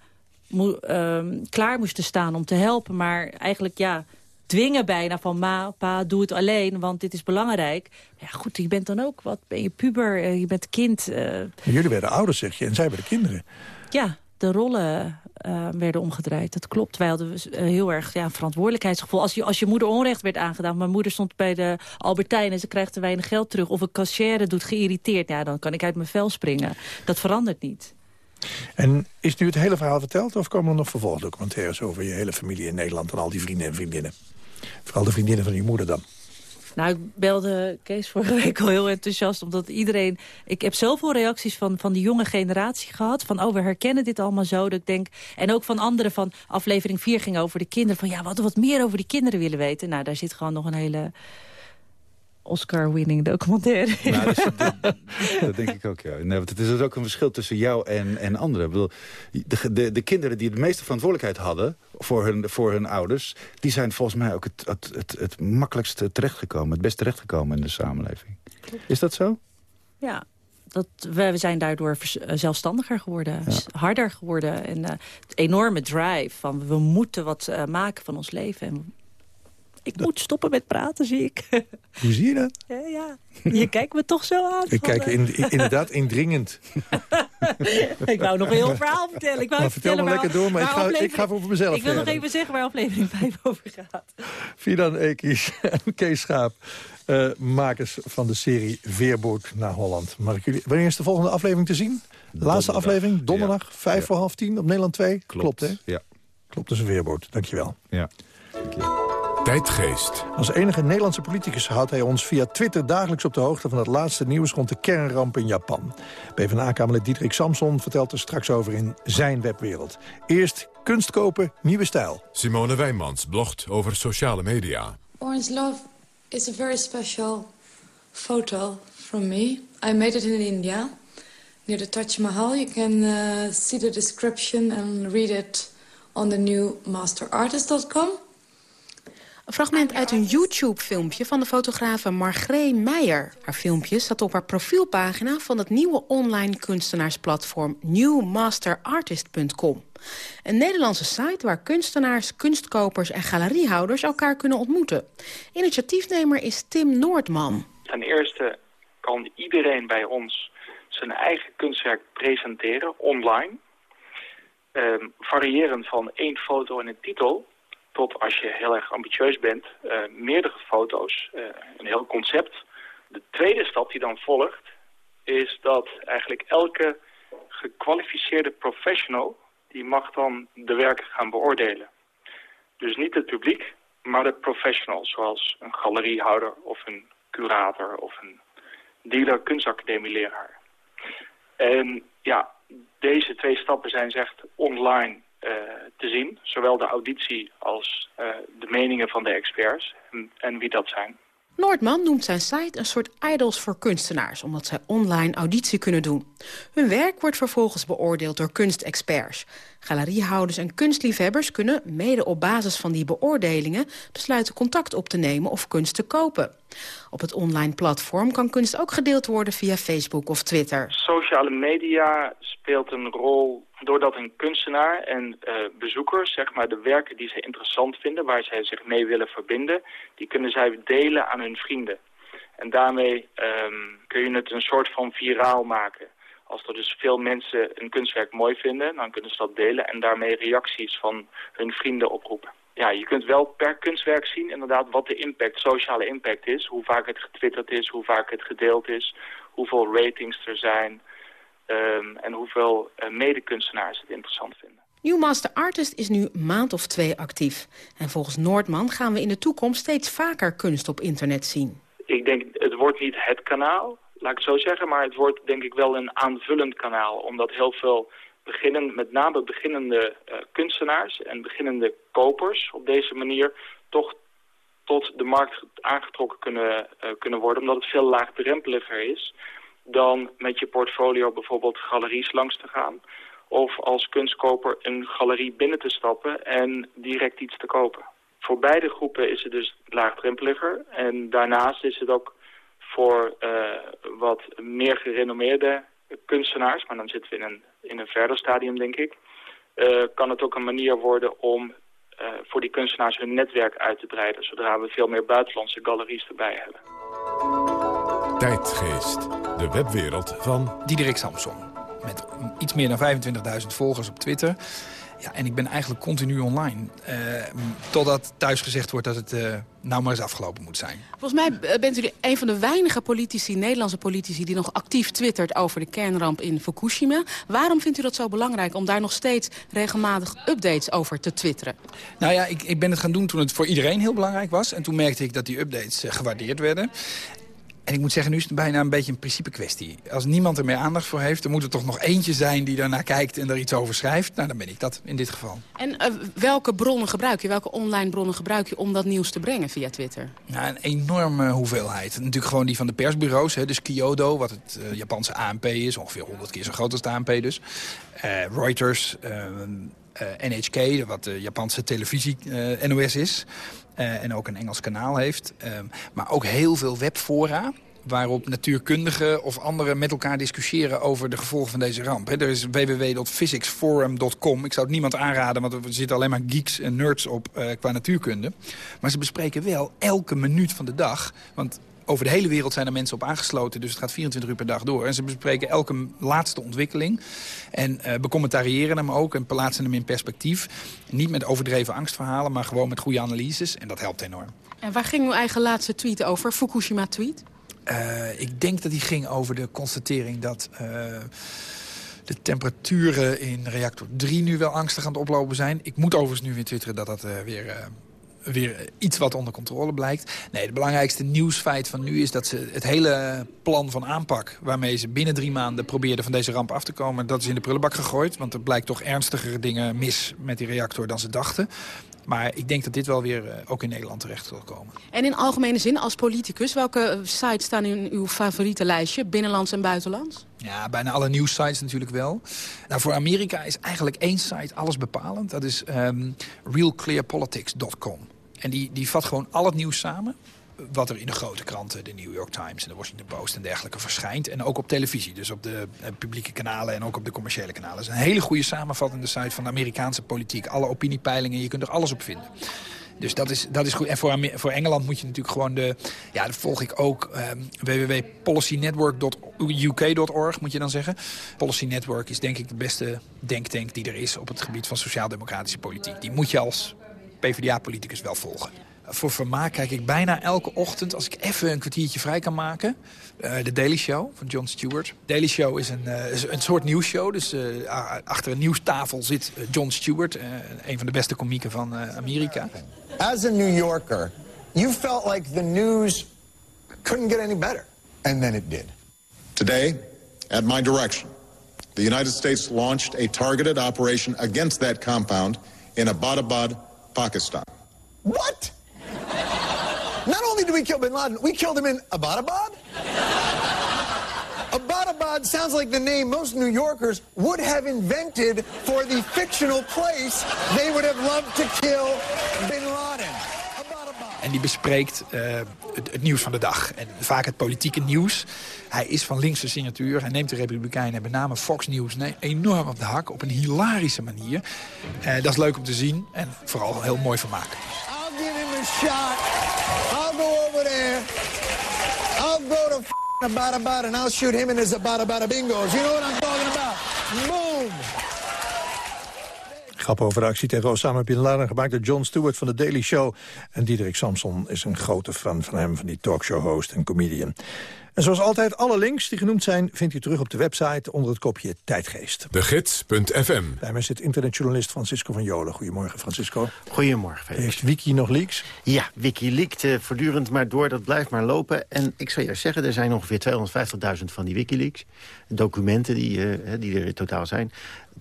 klaar moesten staan om te helpen. Maar eigenlijk, ja dwingen bijna van ma, pa, doe het alleen, want dit is belangrijk. Ja goed, je bent dan ook, wat ben je puber, eh, je bent kind. Uh... Jullie werden ouders, zeg je, en zij werden kinderen. Ja, de rollen uh, werden omgedraaid. Dat klopt. Wij hadden heel erg ja, verantwoordelijkheidsgevoel. Als je, als je moeder onrecht werd aangedaan... mijn moeder stond bij de Albertijn en ze krijgt te weinig geld terug... of een cashier doet geïrriteerd... ja, dan kan ik uit mijn vel springen. Dat verandert niet. En is nu het hele verhaal verteld... of komen er nog vervolgdocumentaires over je hele familie in Nederland... en al die vrienden en vriendinnen? Vooral de vriendinnen van je moeder dan. Nou, ik belde Kees vorige week al heel enthousiast. Omdat iedereen... Ik heb zoveel reacties van, van die jonge generatie gehad. Van, oh, we herkennen dit allemaal zo. Dat ik denk, en ook van anderen van aflevering 4 ging over de kinderen. Van, ja, we hadden wat meer over die kinderen willen weten. Nou, daar zit gewoon nog een hele Oscar-winning documentaire. Nou, dat, dat, denk ik ook, ja. Nee, want het is dus ook een verschil tussen jou en, en anderen. Ik bedoel, de, de, de, kinderen die de meeste verantwoordelijkheid hadden voor hun, voor hun ouders... die zijn volgens mij ook het, het, het, het makkelijkst terechtgekomen. Het best terechtgekomen in de samenleving. Is dat zo? Ja, dat, we, zijn daardoor eh, zelfstandiger geworden, harder geworden. En uh, het enorme drive van we moeten wat uh, maken van ons leven. En ik moet stoppen met praten, zie ik. Hoe zie je dat? Ja, ja. Je kijkt me toch zo aan. Ik kijk in, inderdaad indringend. ik wou nog een heel verhaal vertellen. Ik wou maar vertel maar lekker door, maar ik ga, ik ga voor mezelf Ik wil nog even zeggen waar aflevering 5 over gaat. Fidan Ekies en Kees Schaap. Uh, makers van de serie Veerboot naar Holland. Mag ik jullie, wanneer is de volgende aflevering te zien? Laatste aflevering, donderdag, ja. vijf voor half tien op Nederland 2. Klopt, Klopt hè? Ja. Klopt, dus een Veerboot. Dankjewel. Ja. Dank je. Tijdgeest. Als enige Nederlandse politicus houdt hij ons via Twitter dagelijks op de hoogte van het laatste nieuws rond de kernramp in Japan. PvdA-kamerlid Diederik Samson vertelt er straks over in zijn webwereld. Eerst kunst kopen, nieuwe stijl. Simone Wijnmans blogt over sociale media. Orange Love is a very special photo from me. I made it in India, near the Taj Mahal. You can uh, see the description and read it on the new masterartist.com. Een fragment uit een YouTube-filmpje van de fotografe Margree Meijer. Haar filmpje staat op haar profielpagina van het nieuwe online kunstenaarsplatform newmasterartist.com. Een Nederlandse site waar kunstenaars, kunstkopers en galeriehouders elkaar kunnen ontmoeten. Initiatiefnemer is Tim Noordman. Ten eerste kan iedereen bij ons zijn eigen kunstwerk presenteren online. Uh, variërend van één foto en een titel tot als je heel erg ambitieus bent, uh, meerdere foto's, uh, een heel concept. De tweede stap die dan volgt is dat eigenlijk elke gekwalificeerde professional die mag dan de werken gaan beoordelen. Dus niet het publiek, maar de professionals, zoals een galeriehouder of een curator of een dealer kunstacademieleraar. En ja, deze twee stappen zijn echt online uh, te zien. Zowel de auditie als uh, de meningen van de experts en, en wie dat zijn. Noordman noemt zijn site een soort idols voor kunstenaars... omdat zij online auditie kunnen doen. Hun werk wordt vervolgens beoordeeld door kunstexperts. Galeriehouders en kunstliefhebbers kunnen, mede op basis van die beoordelingen... besluiten contact op te nemen of kunst te kopen. Op het online platform kan kunst ook gedeeld worden via Facebook of Twitter. Sociale media speelt een rol doordat een kunstenaar en uh, bezoekers zeg maar, de werken die ze interessant vinden... waar zij zich mee willen verbinden, die kunnen zij delen aan hun vrienden. En daarmee um, kun je het een soort van viraal maken. Als er dus veel mensen een kunstwerk mooi vinden, dan kunnen ze dat delen... en daarmee reacties van hun vrienden oproepen. Ja, je kunt wel per kunstwerk zien inderdaad wat de impact, sociale impact is. Hoe vaak het getwitterd is, hoe vaak het gedeeld is, hoeveel ratings er zijn... Um, en hoeveel uh, medekunstenaars het interessant vinden. New Master Artist is nu een maand of twee actief. En volgens Noordman gaan we in de toekomst steeds vaker kunst op internet zien. Ik denk, het wordt niet het kanaal, laat ik het zo zeggen... maar het wordt denk ik wel een aanvullend kanaal. Omdat heel veel beginnen, met name beginnende uh, kunstenaars en beginnende kopers... op deze manier toch tot de markt aangetrokken kunnen, uh, kunnen worden... omdat het veel laagdrempeliger is dan met je portfolio bijvoorbeeld galeries langs te gaan. Of als kunstkoper een galerie binnen te stappen en direct iets te kopen. Voor beide groepen is het dus laagdrempeliger. En daarnaast is het ook voor uh, wat meer gerenommeerde kunstenaars... maar dan zitten we in een, in een verder stadium, denk ik... Uh, kan het ook een manier worden om uh, voor die kunstenaars hun netwerk uit te breiden... zodra we veel meer buitenlandse galeries erbij hebben. Tijdgeest, de webwereld van... Diederik Samson, met iets meer dan 25.000 volgers op Twitter. Ja, en ik ben eigenlijk continu online. Uh, totdat thuis gezegd wordt dat het uh, nou maar eens afgelopen moet zijn. Volgens mij bent u een van de weinige politici, Nederlandse politici... die nog actief twittert over de kernramp in Fukushima. Waarom vindt u dat zo belangrijk om daar nog steeds regelmatig updates over te twitteren? Nou ja, ik, ik ben het gaan doen toen het voor iedereen heel belangrijk was. En toen merkte ik dat die updates uh, gewaardeerd werden. En ik moet zeggen, nu is het bijna een beetje een principe kwestie. Als niemand er meer aandacht voor heeft, dan moet er toch nog eentje zijn die daarnaar kijkt en er iets over schrijft. Nou, dan ben ik dat in dit geval. En uh, welke bronnen gebruik je, welke online bronnen gebruik je om dat nieuws te brengen via Twitter? Nou, een enorme hoeveelheid. Natuurlijk gewoon die van de persbureaus, hè, dus Kyodo, wat het uh, Japanse ANP is, ongeveer 100 keer zo groot als de ANP dus. Uh, Reuters, NHK, wat de Japanse televisie NOS is. Uh, en ook een Engels kanaal heeft. Uh, maar ook heel veel webfora waarop natuurkundigen of anderen met elkaar discussiëren over de gevolgen van deze ramp. Er is www.physicsforum.com. Ik zou het niemand aanraden, want er zitten alleen maar geeks en nerds op uh, qua natuurkunde. Maar ze bespreken wel elke minuut van de dag. Want over de hele wereld zijn er mensen op aangesloten. Dus het gaat 24 uur per dag door. En ze bespreken elke laatste ontwikkeling. En uh, becommentariëren hem ook en plaatsen hem in perspectief. Niet met overdreven angstverhalen, maar gewoon met goede analyses. En dat helpt enorm. En waar ging uw eigen laatste tweet over? Fukushima-tweet? Uh, ik denk dat die ging over de constatering dat... Uh, de temperaturen in reactor 3 nu wel angstig aan het oplopen zijn. Ik moet overigens nu weer twitteren dat dat weer... Weer iets wat onder controle blijkt. Nee, het belangrijkste nieuwsfeit van nu is dat ze het hele plan van aanpak... waarmee ze binnen drie maanden probeerden van deze ramp af te komen... dat is in de prullenbak gegooid. Want er blijkt toch ernstigere dingen mis met die reactor dan ze dachten. Maar ik denk dat dit wel weer uh, ook in Nederland terecht zal komen. En in algemene zin, als politicus, welke sites staan in uw favoriete lijstje? Binnenlands en buitenlands? Ja, bijna alle nieuwssites natuurlijk wel. Nou, voor Amerika is eigenlijk één site alles bepalend. Dat is um, realclearpolitics.com. En die, die vat gewoon al het nieuws samen wat er in de grote kranten, de New York Times en de Washington Post en dergelijke verschijnt. En ook op televisie, dus op de eh, publieke kanalen en ook op de commerciële kanalen. Het is een hele goede samenvattende site van de Amerikaanse politiek. Alle opiniepeilingen, je kunt er alles op vinden. Dus dat is, dat is goed. En voor, voor Engeland moet je natuurlijk gewoon de... Ja, dat volg ik ook. Um, www.policynetwork.uk.org moet je dan zeggen. Policy Network is denk ik de beste denktank die er is... op het gebied van sociaal-democratische politiek. Die moet je als PvdA-politicus wel volgen voor vermaak kijk ik bijna elke ochtend... als ik even een kwartiertje vrij kan maken... Uh, de Daily Show van Jon Stewart. Daily Show is een, uh, is een soort nieuwsshow. Dus uh, achter een nieuwstafel zit Jon Stewart... een van de beste komieken van Amerika. As a New Yorker, you felt like the news couldn't get any better. And then it did. Today, at my direction, the United States launched a targeted operation against that compound in Abbottabad, Pakistan. What? Not only did we kill bin Laden, we killed him in Abbottabad? Abbottabad sounds like the name most New Yorkers would have invented for the fictional place they would have loved to kill bin Laden. En die bespreekt uh, het, het, nieuws van de dag. En vaak het politieke nieuws. Hij is van linkse signatuur. Hij neemt de Republikeinen, met name Fox News, enorm op de hak. Op een hilarische manier. Uh, dat is leuk om te zien. En vooral heel mooi vermaak. I'll give him a shot. I'll go over there. I'll go to about about and I'll shoot him in his about about bingos. You know what I'm talking about? Boom! Grap over de actie tegen Osama Bin Laden gemaakt door Jon Stewart van de Daily Show. En Diederik Samson is een grote fan van hem, van die talkshow-host en comedian. En zoals altijd, alle links die genoemd zijn... vindt u terug op de website onder het kopje Tijdgeest. De Gids.fm. Bij mij zit internetjournalist Francisco van Jolen. Goedemorgen, Francisco. Goedemorgen, Felix. Heeft Wiki nog leaks? Ja, Wiki leakt uh, voortdurend maar door. Dat blijft maar lopen. En ik zou je zeggen, er zijn ongeveer 250.000 van die Wikileaks. Documenten die, uh, die er in totaal zijn.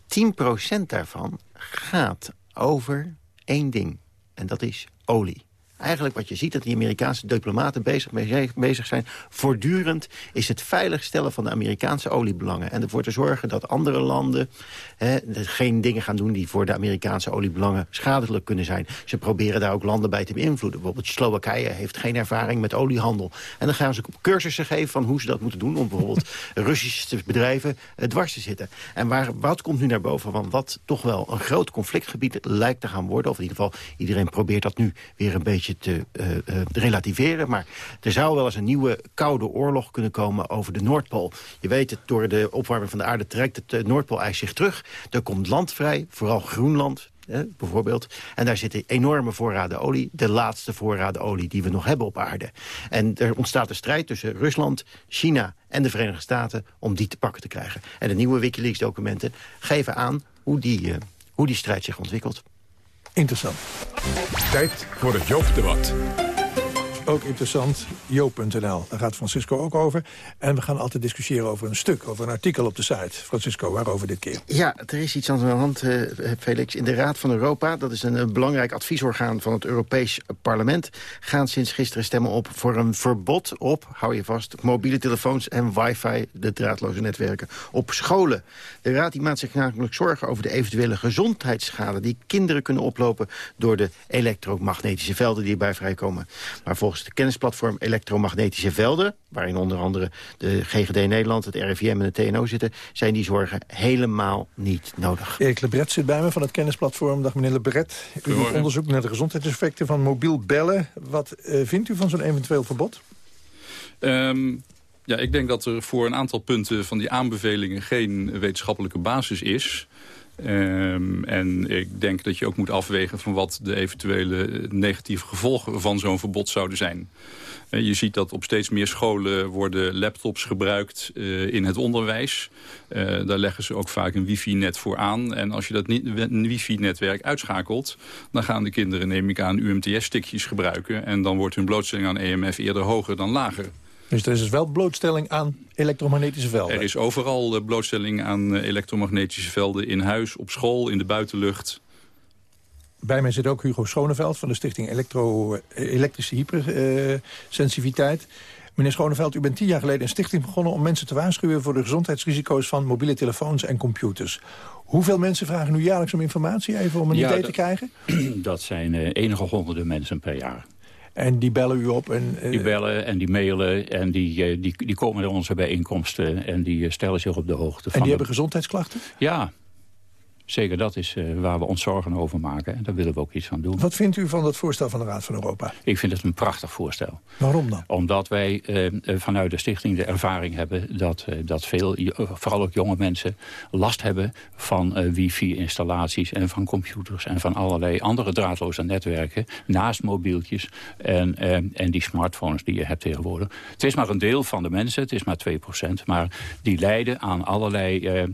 10% daarvan gaat over één ding. En dat is olie eigenlijk wat je ziet... dat die Amerikaanse diplomaten bezig, bezig zijn... voortdurend is het veiligstellen van de Amerikaanse oliebelangen. En ervoor te zorgen dat andere landen hè, geen dingen gaan doen... die voor de Amerikaanse oliebelangen schadelijk kunnen zijn. Ze proberen daar ook landen bij te beïnvloeden. Bijvoorbeeld Slowakije heeft geen ervaring met oliehandel. En dan gaan ze cursussen geven van hoe ze dat moeten doen... om bijvoorbeeld Russische bedrijven uh, dwars te zitten. En waar, wat komt nu naar boven? Want wat toch wel een groot conflictgebied lijkt te gaan worden... of in ieder geval iedereen probeert dat nu weer een beetje te uh, uh, relativeren. Maar er zou wel eens een nieuwe koude oorlog kunnen komen over de Noordpool. Je weet het, door de opwarming van de aarde trekt het Noordpoolijs zich terug. Er komt land vrij, vooral Groenland, bijvoorbeeld. En daar zitten enorme voorraden olie. De laatste voorraden olie die we nog hebben op aarde. En er ontstaat een strijd tussen Rusland, China en de Verenigde Staten... om die te pakken te krijgen. En de nieuwe Wikileaks-documenten geven aan hoe die, hoe die strijd zich ontwikkelt. Interessant. Tijd voor het Joop-debat. Ook interessant, joop.nl. Daar gaat Francisco ook over. En we gaan altijd discussiëren over een stuk, over een artikel op de site. Francisco, waarover dit keer? Ja, er is iets aan de hand, uh, Felix. In de Raad van Europa, dat is een, een, belangrijk adviesorgaan van het Europees Parlement... gaan sinds gisteren stemmen op voor een verbod op, hou je vast... mobiele telefoons en wifi, de draadloze netwerken, op scholen. De Raad die maakt zich namelijk zorgen over de eventuele gezondheidsschade... die kinderen kunnen oplopen door de elektromagnetische velden die erbij vrijkomen. Maar volgens het kennisplatform Elektromagnetische Velden... waarin onder andere de GGD Nederland, het RIVM en de TNO zitten... zijn die zorgen helemaal niet nodig. Erik Lebret zit bij me van het kennisplatform. Dag meneer Lebret. U doet onderzoek naar de gezondheidseffecten van mobiel bellen. Wat uh, vindt u van zo'n eventueel verbod? Um, ja, ik denk dat er voor een aantal punten van die aanbevelingen... geen wetenschappelijke basis is... Um, en ik denk dat je ook moet afwegen van wat de eventuele negatieve gevolgen van zo'n verbod zouden zijn. Uh, je ziet dat op steeds meer scholen worden laptops gebruikt uh, in het onderwijs. Daar leggen ze ook vaak een wifi-net voor aan. En als je dat wifi-netwerk uitschakelt... dan gaan de kinderen, neem ik aan, UMTS-stickjes gebruiken. En dan wordt hun blootstelling aan EMF eerder hoger dan lager. Dus er is dus wel blootstelling aan elektromagnetische velden? Er is overal blootstelling aan elektromagnetische velden in huis, op school, in de buitenlucht. Bij mij zit ook Hugo Schoneveld van de stichting Elektro, Elektrische Hypersensitiviteit. Meneer Schoneveld, u bent tien jaar geleden een stichting begonnen... om mensen te waarschuwen voor de gezondheidsrisico's van mobiele telefoons en computers. Hoeveel mensen vragen nu jaarlijks om informatie, even om een Ja, idee te krijgen? Dat zijn eh, enige honderden mensen per jaar. En die bellen u op en... eh, Die bellen en die mailen en die, eh, die, die komen naar onze bijeenkomsten... en die eh, stellen zich op de hoogte van... en die de- hebben gezondheidsklachten? Ja, zeker dat is eh, waar we ons zorgen over maken. En daar willen we ook iets aan doen. Wat vindt u van dat voorstel van de Raad van Europa? Ik vind het een prachtig voorstel. Waarom dan? Omdat wij eh, vanuit de stichting de ervaring hebben... dat, eh, dat veel, vooral ook jonge mensen, last hebben van wifi-installaties... en van computers en van allerlei andere draadloze netwerken... naast mobieltjes en, en die smartphones die je hebt tegenwoordig. Het is maar een deel van de mensen, het is maar 2% maar die lijden aan allerlei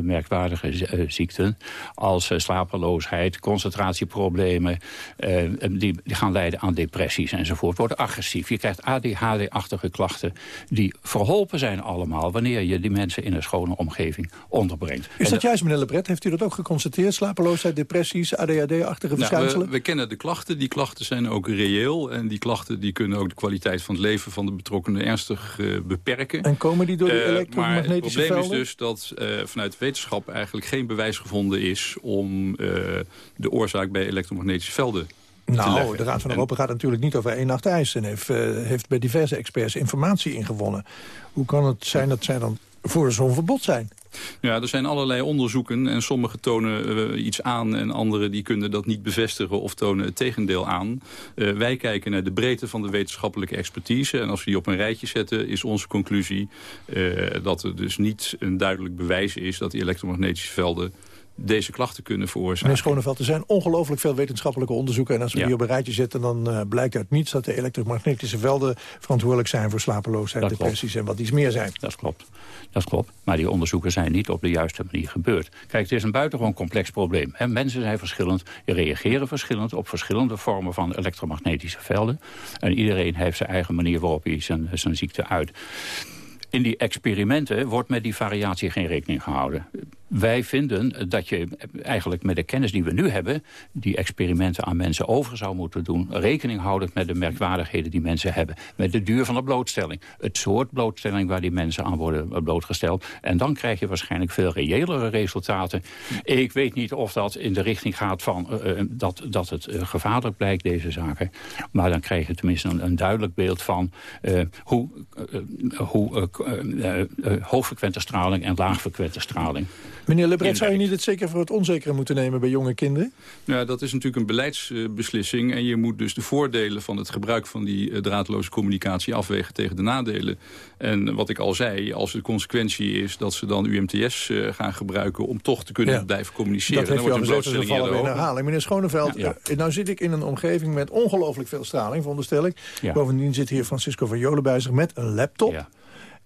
merkwaardige ziekten... als eh, slapeloosheid, concentratieproblemen... eh, die, die gaan leiden aan depressies enzovoort, worden agressief. Je krijgt ADHD-achtige klachten die verholpen zijn allemaal... wanneer je die mensen in een schone omgeving onderbrengt. Is En dat juist, meneer Lebret? Heeft u dat ook geconstateerd? Slapeloosheid, depressies, ADHD-achtige Nou, verschijnselen? we, we kennen de klachten. Die klachten zijn ook reëel. En die klachten die kunnen ook de kwaliteit van het leven van de betrokkenen ernstig eh, beperken. En komen die door Eh, elektromagnetische Maar het probleem velden? is dus dat eh, vanuit de wetenschap eigenlijk geen bewijs gevonden is... om eh, de oorzaak bij elektromagnetische velden te Nou, de Raad van Europa gaat natuurlijk niet over één nacht ijs... en heeft, eh, heeft bij diverse experts informatie ingewonnen. Hoe kan het zijn dat zij dan voor zo'n verbod zijn? Ja, er zijn allerlei onderzoeken en sommige tonen eh, iets aan... en andere die kunnen dat niet bevestigen of tonen het tegendeel aan. Wij kijken naar de breedte van de wetenschappelijke expertise... en als we die op een rijtje zetten is onze conclusie... dat er dus niet een duidelijk bewijs is dat die elektromagnetische velden deze klachten kunnen veroorzaken. Meneer Schoneveld, er zijn ongelooflijk veel wetenschappelijke onderzoeken... en als we Ja. die op een rijtje zetten, dan eh, blijkt uit niets... dat de elektromagnetische velden verantwoordelijk zijn voor slapeloosheid, Dat klopt. depressies en wat iets meer zijn. Dat klopt. Dat klopt. Maar die onderzoeken zijn niet op de juiste manier gebeurd. Kijk, het is een buitengewoon complex probleem. Hè. Mensen zijn verschillend, reageren verschillend... op verschillende vormen van elektromagnetische velden. En iedereen heeft zijn eigen manier waarop hij zijn, zijn ziekte uit. In die experimenten wordt met die variatie geen rekening gehouden. Wij vinden dat je eigenlijk met de kennis die we nu hebben... die experimenten aan mensen over zou moeten doen... rekening houdend met de merkwaardigheden die mensen hebben. Met de duur van de blootstelling. Het soort blootstelling waar die mensen aan worden blootgesteld. En dan krijg je waarschijnlijk veel reëlere resultaten. Ik weet niet of dat in de richting gaat van eh, eh, dat, dat het eh, gevaarlijk blijkt, deze zaken. Maar dan krijg je tenminste een, duidelijk beeld van... hoe, hoe hoogfrequente straling en laagfrequente straling... Meneer Lebret, zou je niet het zeker voor het onzekere moeten nemen bij jonge kinderen? Ja, dat is natuurlijk een beleidsbeslissing. En je moet dus de voordelen van het gebruik van die eh, draadloze communicatie afwegen tegen de nadelen. En wat ik al zei, als de consequentie is dat ze dan UMTS eh, gaan gebruiken om toch te kunnen Ja. blijven communiceren. Dat heeft dan u al wordt de gezegd, dus vallen in herhaling. Meneer Schoneveld, Ja. eh, nou zit ik in een omgeving met ongelooflijk veel straling, veronderstel ik. Ja. Bovendien zit hier Francisco van Jolen bij zich met een laptop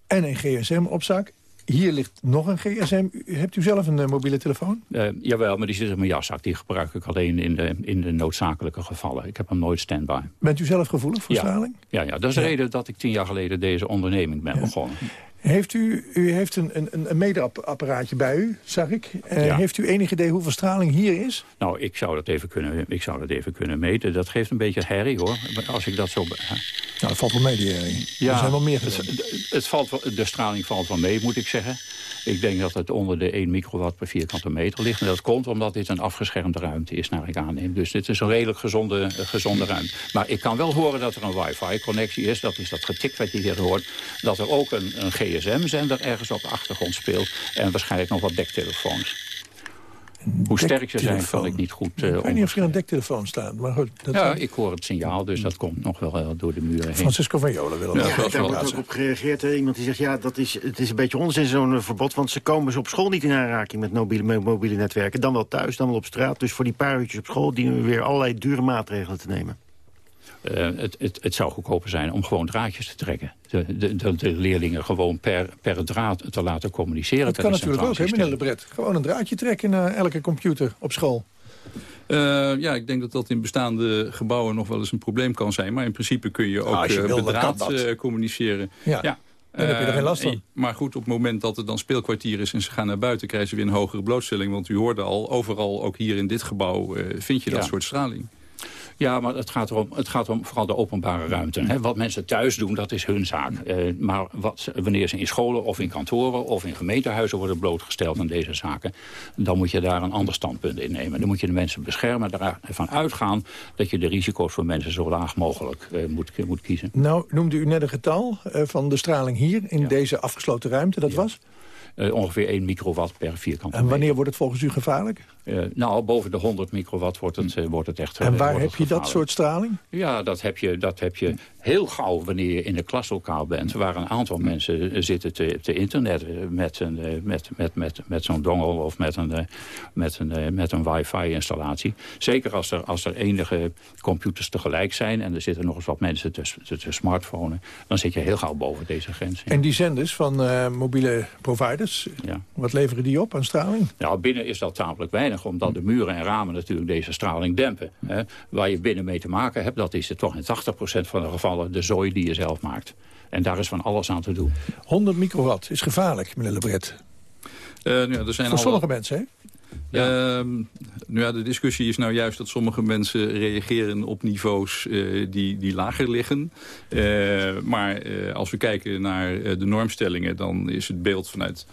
en een gsm op zak. Hier ligt nog een gsm. Hebt u zelf een eh, mobiele telefoon? Eh, jawel, maar die zit in mijn jaszak. Die gebruik ik alleen in de, in de noodzakelijke gevallen. Ik heb hem nooit standby. Bent u zelf gevoelig voor Ja. straling? Ja, ja, dat is de reden dat ik tien jaar geleden deze onderneming ben begonnen. Heeft u, u heeft een, een, een meetapparaatje bij u, zag ik. Eh, Ja. Heeft u enig idee hoeveel straling hier is? Nou, ik zou, dat even kunnen, ik zou dat even kunnen meten. Dat geeft een beetje herrie, hoor. Als ik dat zo... hè. Nou, dat valt wel mee, die herrie. Ja, Er zijn wel meer het, het- het valt, de straling valt wel mee, moet ik zeggen. Ik denk dat het onder de 1 microwatt per vierkante meter ligt. En dat komt omdat dit een afgeschermde ruimte is, naar ik aanneem. Dus dit is een redelijk gezonde, eh, gezonde ruimte. Maar ik kan wel horen dat er een wifi-connectie is. Dat is dat getik wat je hier hoort. Dat er ook een, een gsm-zender ergens op de achtergrond speelt. En waarschijnlijk nog wat dektelefoons. Hoe sterk ze zijn, kan ik niet goed ik uh, weet niet of hier een dektelefoon staat, maar goed. Dat Ja, ik hoor het signaal, dus dat komt nog wel eh, door de muren heen. Francisco van Jolen wil Ja, nog daar wordt ook op gereageerd. hè. Iemand die zegt, ja, dat is, het is een beetje onzin zo'n eh, verbod... want ze komen ze op school niet in aanraking met mobiele, met mobiele netwerken. Dan wel thuis, dan wel op straat. Dus voor die paar uurtjes op school dienen we weer allerlei dure maatregelen te nemen. Eh, het, het, het zou goedkoper zijn om gewoon draadjes te trekken. De, de, de, de leerlingen gewoon per, per draad te laten communiceren. Dat kan natuurlijk ook, hè, meneer Lebret. Gewoon een draadje trekken naar elke computer op school. Eh, ja, ik denk dat dat in bestaande gebouwen nog wel eens een probleem kan zijn. Maar in principe kun je ook wil, dan bedraad eh, communiceren. Ja, dan heb je er geen last van. Maar goed, op het moment dat het dan speelkwartier is en ze gaan naar buiten... krijgen ze weer een hogere blootstelling. Want u hoorde al, overal, ook hier in dit gebouw, eh, vind je dat Ja. soort straling. Ja, maar het gaat, erom, het gaat om vooral de openbare ruimte. Hè. Wat mensen thuis doen, dat is hun zaak. Eh, maar wat, wanneer ze in scholen of in kantoren of in gemeentehuizen worden blootgesteld aan deze zaken... dan moet je daar een ander standpunt in nemen. Dan moet je de mensen beschermen, ervan uitgaan... dat je de risico's voor mensen zo laag mogelijk uh, moet, moet kiezen. Nou, noemde u net een getal uh, van de straling hier in deze afgesloten ruimte. Dat ja. was? Uh, ongeveer 1 microwatt per vierkante En wanneer wordt het volgens u gevaarlijk? Uh, nou, boven de 100 microwatt wordt het, uh, wordt het echt En waar heb je dat soort straling? Ja, dat heb, je, dat heb je heel gauw wanneer je in de klaslokaal bent... waar een aantal mensen zitten te, te internetten met, een, met, met, met, met zo'n dongel of met een, met een, met een wifi-installatie. Zeker als er, als er enige computers tegelijk zijn... en er zitten nog eens wat mensen te, te, te smartphonen... dan zit je heel gauw boven deze grens. En die zenders van mobiele providers, ja. wat leveren die op aan straling? Nou, binnen is dat tamelijk weinig omdat de muren en ramen natuurlijk deze straling dempen. Hè. Waar je binnen mee te maken hebt, dat is het toch in 80% van de gevallen de zooi die je zelf maakt. En daar is van alles aan te doen. 100 microwatt is gevaarlijk, meneer Lebret. Uh, nou ja, er zijn Voor sommige mensen, hè? Ja. Uh, nu ja, de discussie is nou juist dat sommige mensen reageren op niveaus uh, die, die lager liggen. Uh, maar als we kijken naar de normstellingen, dan is het beeld vanuit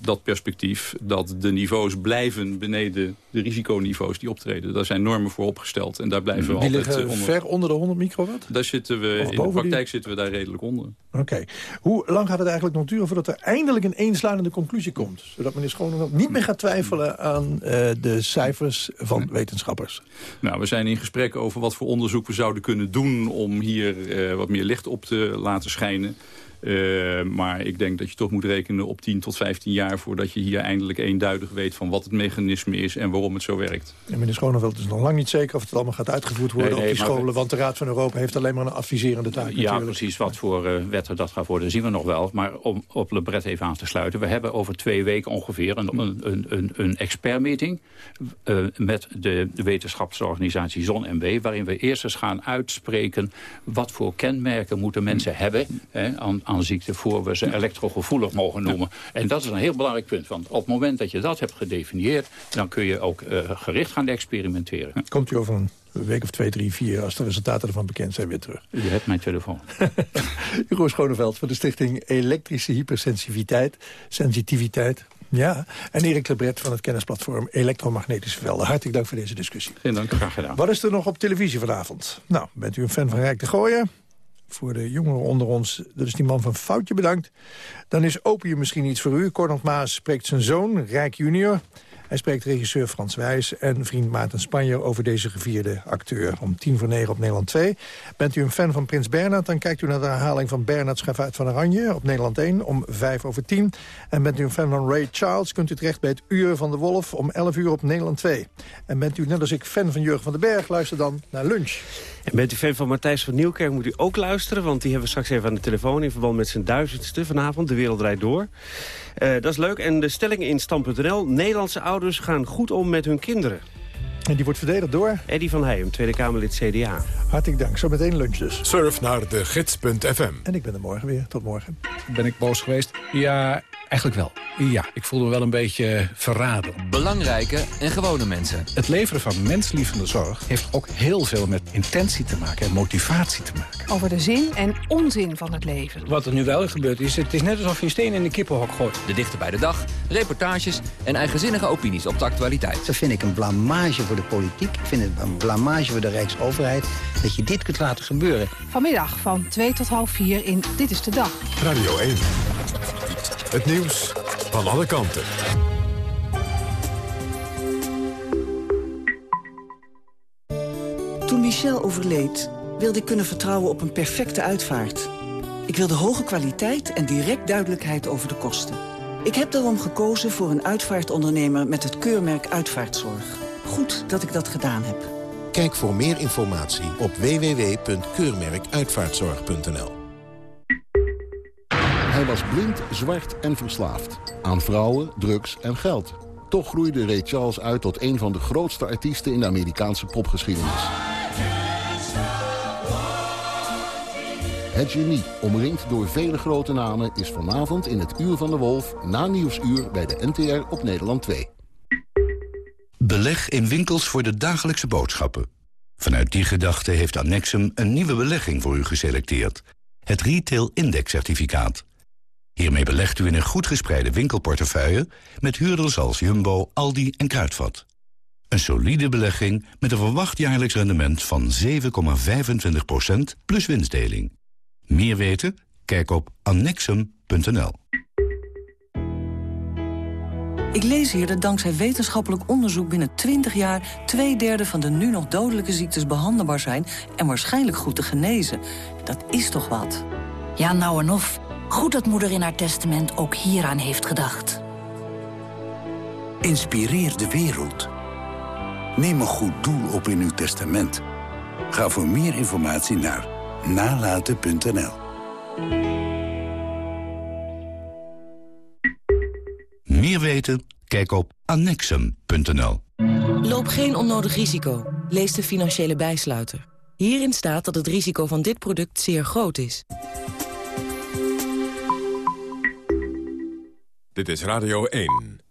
dat perspectief dat de niveaus blijven beneden de risiconiveaus die optreden. Daar zijn normen voor opgesteld en daar blijven we die altijd liggen onder. ver onder de 100 microwatt? Daar zitten we, in de praktijk die... zitten we daar redelijk onder. Oké. Okay. Hoe lang gaat het eigenlijk nog duren voordat er eindelijk een eensluidende conclusie komt? Zodat meneer Schonenveld niet meer gaat twijfelen aan uh, de cijfers van nee. wetenschappers? Nou, we zijn in gesprek over wat voor onderzoek we zouden kunnen doen... om hier uh, wat meer licht op te laten schijnen. Uh, maar ik denk dat je toch moet rekenen op 10 tot 15 jaar... voordat je hier eindelijk eenduidig weet van wat het mechanisme is... en waarom het zo werkt. En meneer Schoneveld is nog lang niet zeker of het allemaal gaat uitgevoerd worden nee, nee, op die scholen... want de Raad van Europa heeft alleen maar een adviserende taak Ja, natuurlijk. precies. Wat voor uh, wetten dat gaat worden, zien we nog wel. Maar om op Lebret even aan te sluiten... we hebben over twee weken ongeveer een, een, een, een expertmeeting... Uh, met de, de wetenschapsorganisatie ZON-MW... waarin we eerst eens gaan uitspreken... wat voor kenmerken moeten mensen hebben... Hè, aan, aan ziekte voor we ze elektrogevoelig mogen noemen. En dat is een heel belangrijk punt. Want op het moment dat je dat hebt gedefinieerd... dan kun je ook uh, gericht gaan experimenteren. Komt u over een week of twee, drie, vier... als de resultaten ervan bekend zijn, weer terug. U hebt mijn telefoon. Hugo Schoneveld van de stichting Elektrische Hypersensitiviteit. Sensitiviteit. Ja, en Erik Lebret van het kennisplatform Elektromagnetische Velden. Hartelijk dank voor deze discussie. Geen dank, graag gedaan. Wat is er nog op televisie vanavond? Nou, bent u een fan van Rijk de Gooien? Voor de jongeren onder ons, dat is die man van Foutje bedankt. Dan is opium misschien iets voor u. Cornel Maas spreekt zijn zoon, Rijk junior. Hij spreekt regisseur Frans Wijs en vriend Maarten Spanjer... over deze gevierde acteur om tien voor negen op Nederland 2. Bent u een fan van Prins Bernhard... dan kijkt u naar de herhaling van Bernhard Schavuit van Oranje... op Nederland 1 om vijf over tien. En bent u een fan van Ray Charles... kunt u terecht bij het Uur van de Wolf om 11 uur op Nederland 2. En bent u net als ik fan van Jurgen van den Berg... luister dan naar Lunch. En bent u fan van Matthijs van Nieuwkerk, moet u ook luisteren... want die hebben we straks even aan de telefoon... in verband met zijn duizendste vanavond, De Wereld Draait Door. Uh, dat is leuk. En de stelling in Stam.nl... Nederlandse ouders gaan goed om met hun kinderen. En die wordt verdedigd door? Eddy van Heijem, Tweede Kamerlid CDA. Hartelijk dank. Zo meteen lunch dus. Surf naar de gids.fm. En ik ben er morgen weer. Tot morgen. Ben ik boos geweest? Ja, eigenlijk wel. Ja, ik voelde me wel een beetje verraden. Belangrijke en gewone mensen. Het leveren van menslievende zorg heeft ook heel veel met intentie te maken en motivatie te maken. Over de zin en onzin van het leven. Wat er nu wel gebeurd is, het is net alsof je een steen in de kippenhok gooit. De dichter bij de dag, reportages en eigenzinnige opinies op de actualiteit. Dat vind ik een blamage voor de politiek. Ik vind het een blamage voor de Rijksoverheid dat je dit kunt laten gebeuren. Vanmiddag van 2 tot half 4 in Dit is de Dag. Radio 1. Het nieuws van alle kanten. Toen Michel overleed, wilde ik kunnen vertrouwen op een perfecte uitvaart. Ik wilde hoge kwaliteit en direct duidelijkheid over de kosten. Ik heb daarom gekozen voor een uitvaartondernemer met het keurmerk Uitvaartzorg. Goed dat ik dat gedaan heb. Kijk voor meer informatie op www.keurmerkuitvaartzorg.nl Hij was blind, zwart en verslaafd. Aan vrouwen, drugs en geld. Toch groeide Ray Charles uit tot een van de grootste artiesten in de Amerikaanse popgeschiedenis. Het genie, omringd door vele grote namen, is vanavond in het Uur van de Wolf... na Nieuwsuur bij de NTR op Nederland 2. Beleg in winkels voor de dagelijkse boodschappen. Vanuit die gedachte heeft Annexum een nieuwe belegging voor u geselecteerd. Het Retail Index Certificaat. Hiermee belegt u in een goed gespreide winkelportefeuille... met huurders als Jumbo, Aldi en Kruidvat. Een solide belegging met een verwacht jaarlijks rendement van 7,25% plus winstdeling. Meer weten? Kijk op annexum.nl. Ik lees hier dat dankzij wetenschappelijk onderzoek binnen 20 jaar... twee derde van de nu nog dodelijke ziektes behandelbaar zijn... en waarschijnlijk goed te genezen. Dat is toch wat? Ja, nou en of. Goed dat moeder in haar testament ook hieraan heeft gedacht. Inspireer de wereld. Neem een goed doel op in uw testament. Ga voor meer informatie naar nalaten.nl. Meer weten? Kijk op annexum.nl. Loop geen onnodig risico. Lees de financiële bijsluiter. Hierin staat dat het risico van dit product zeer groot is. Dit is Radio 1.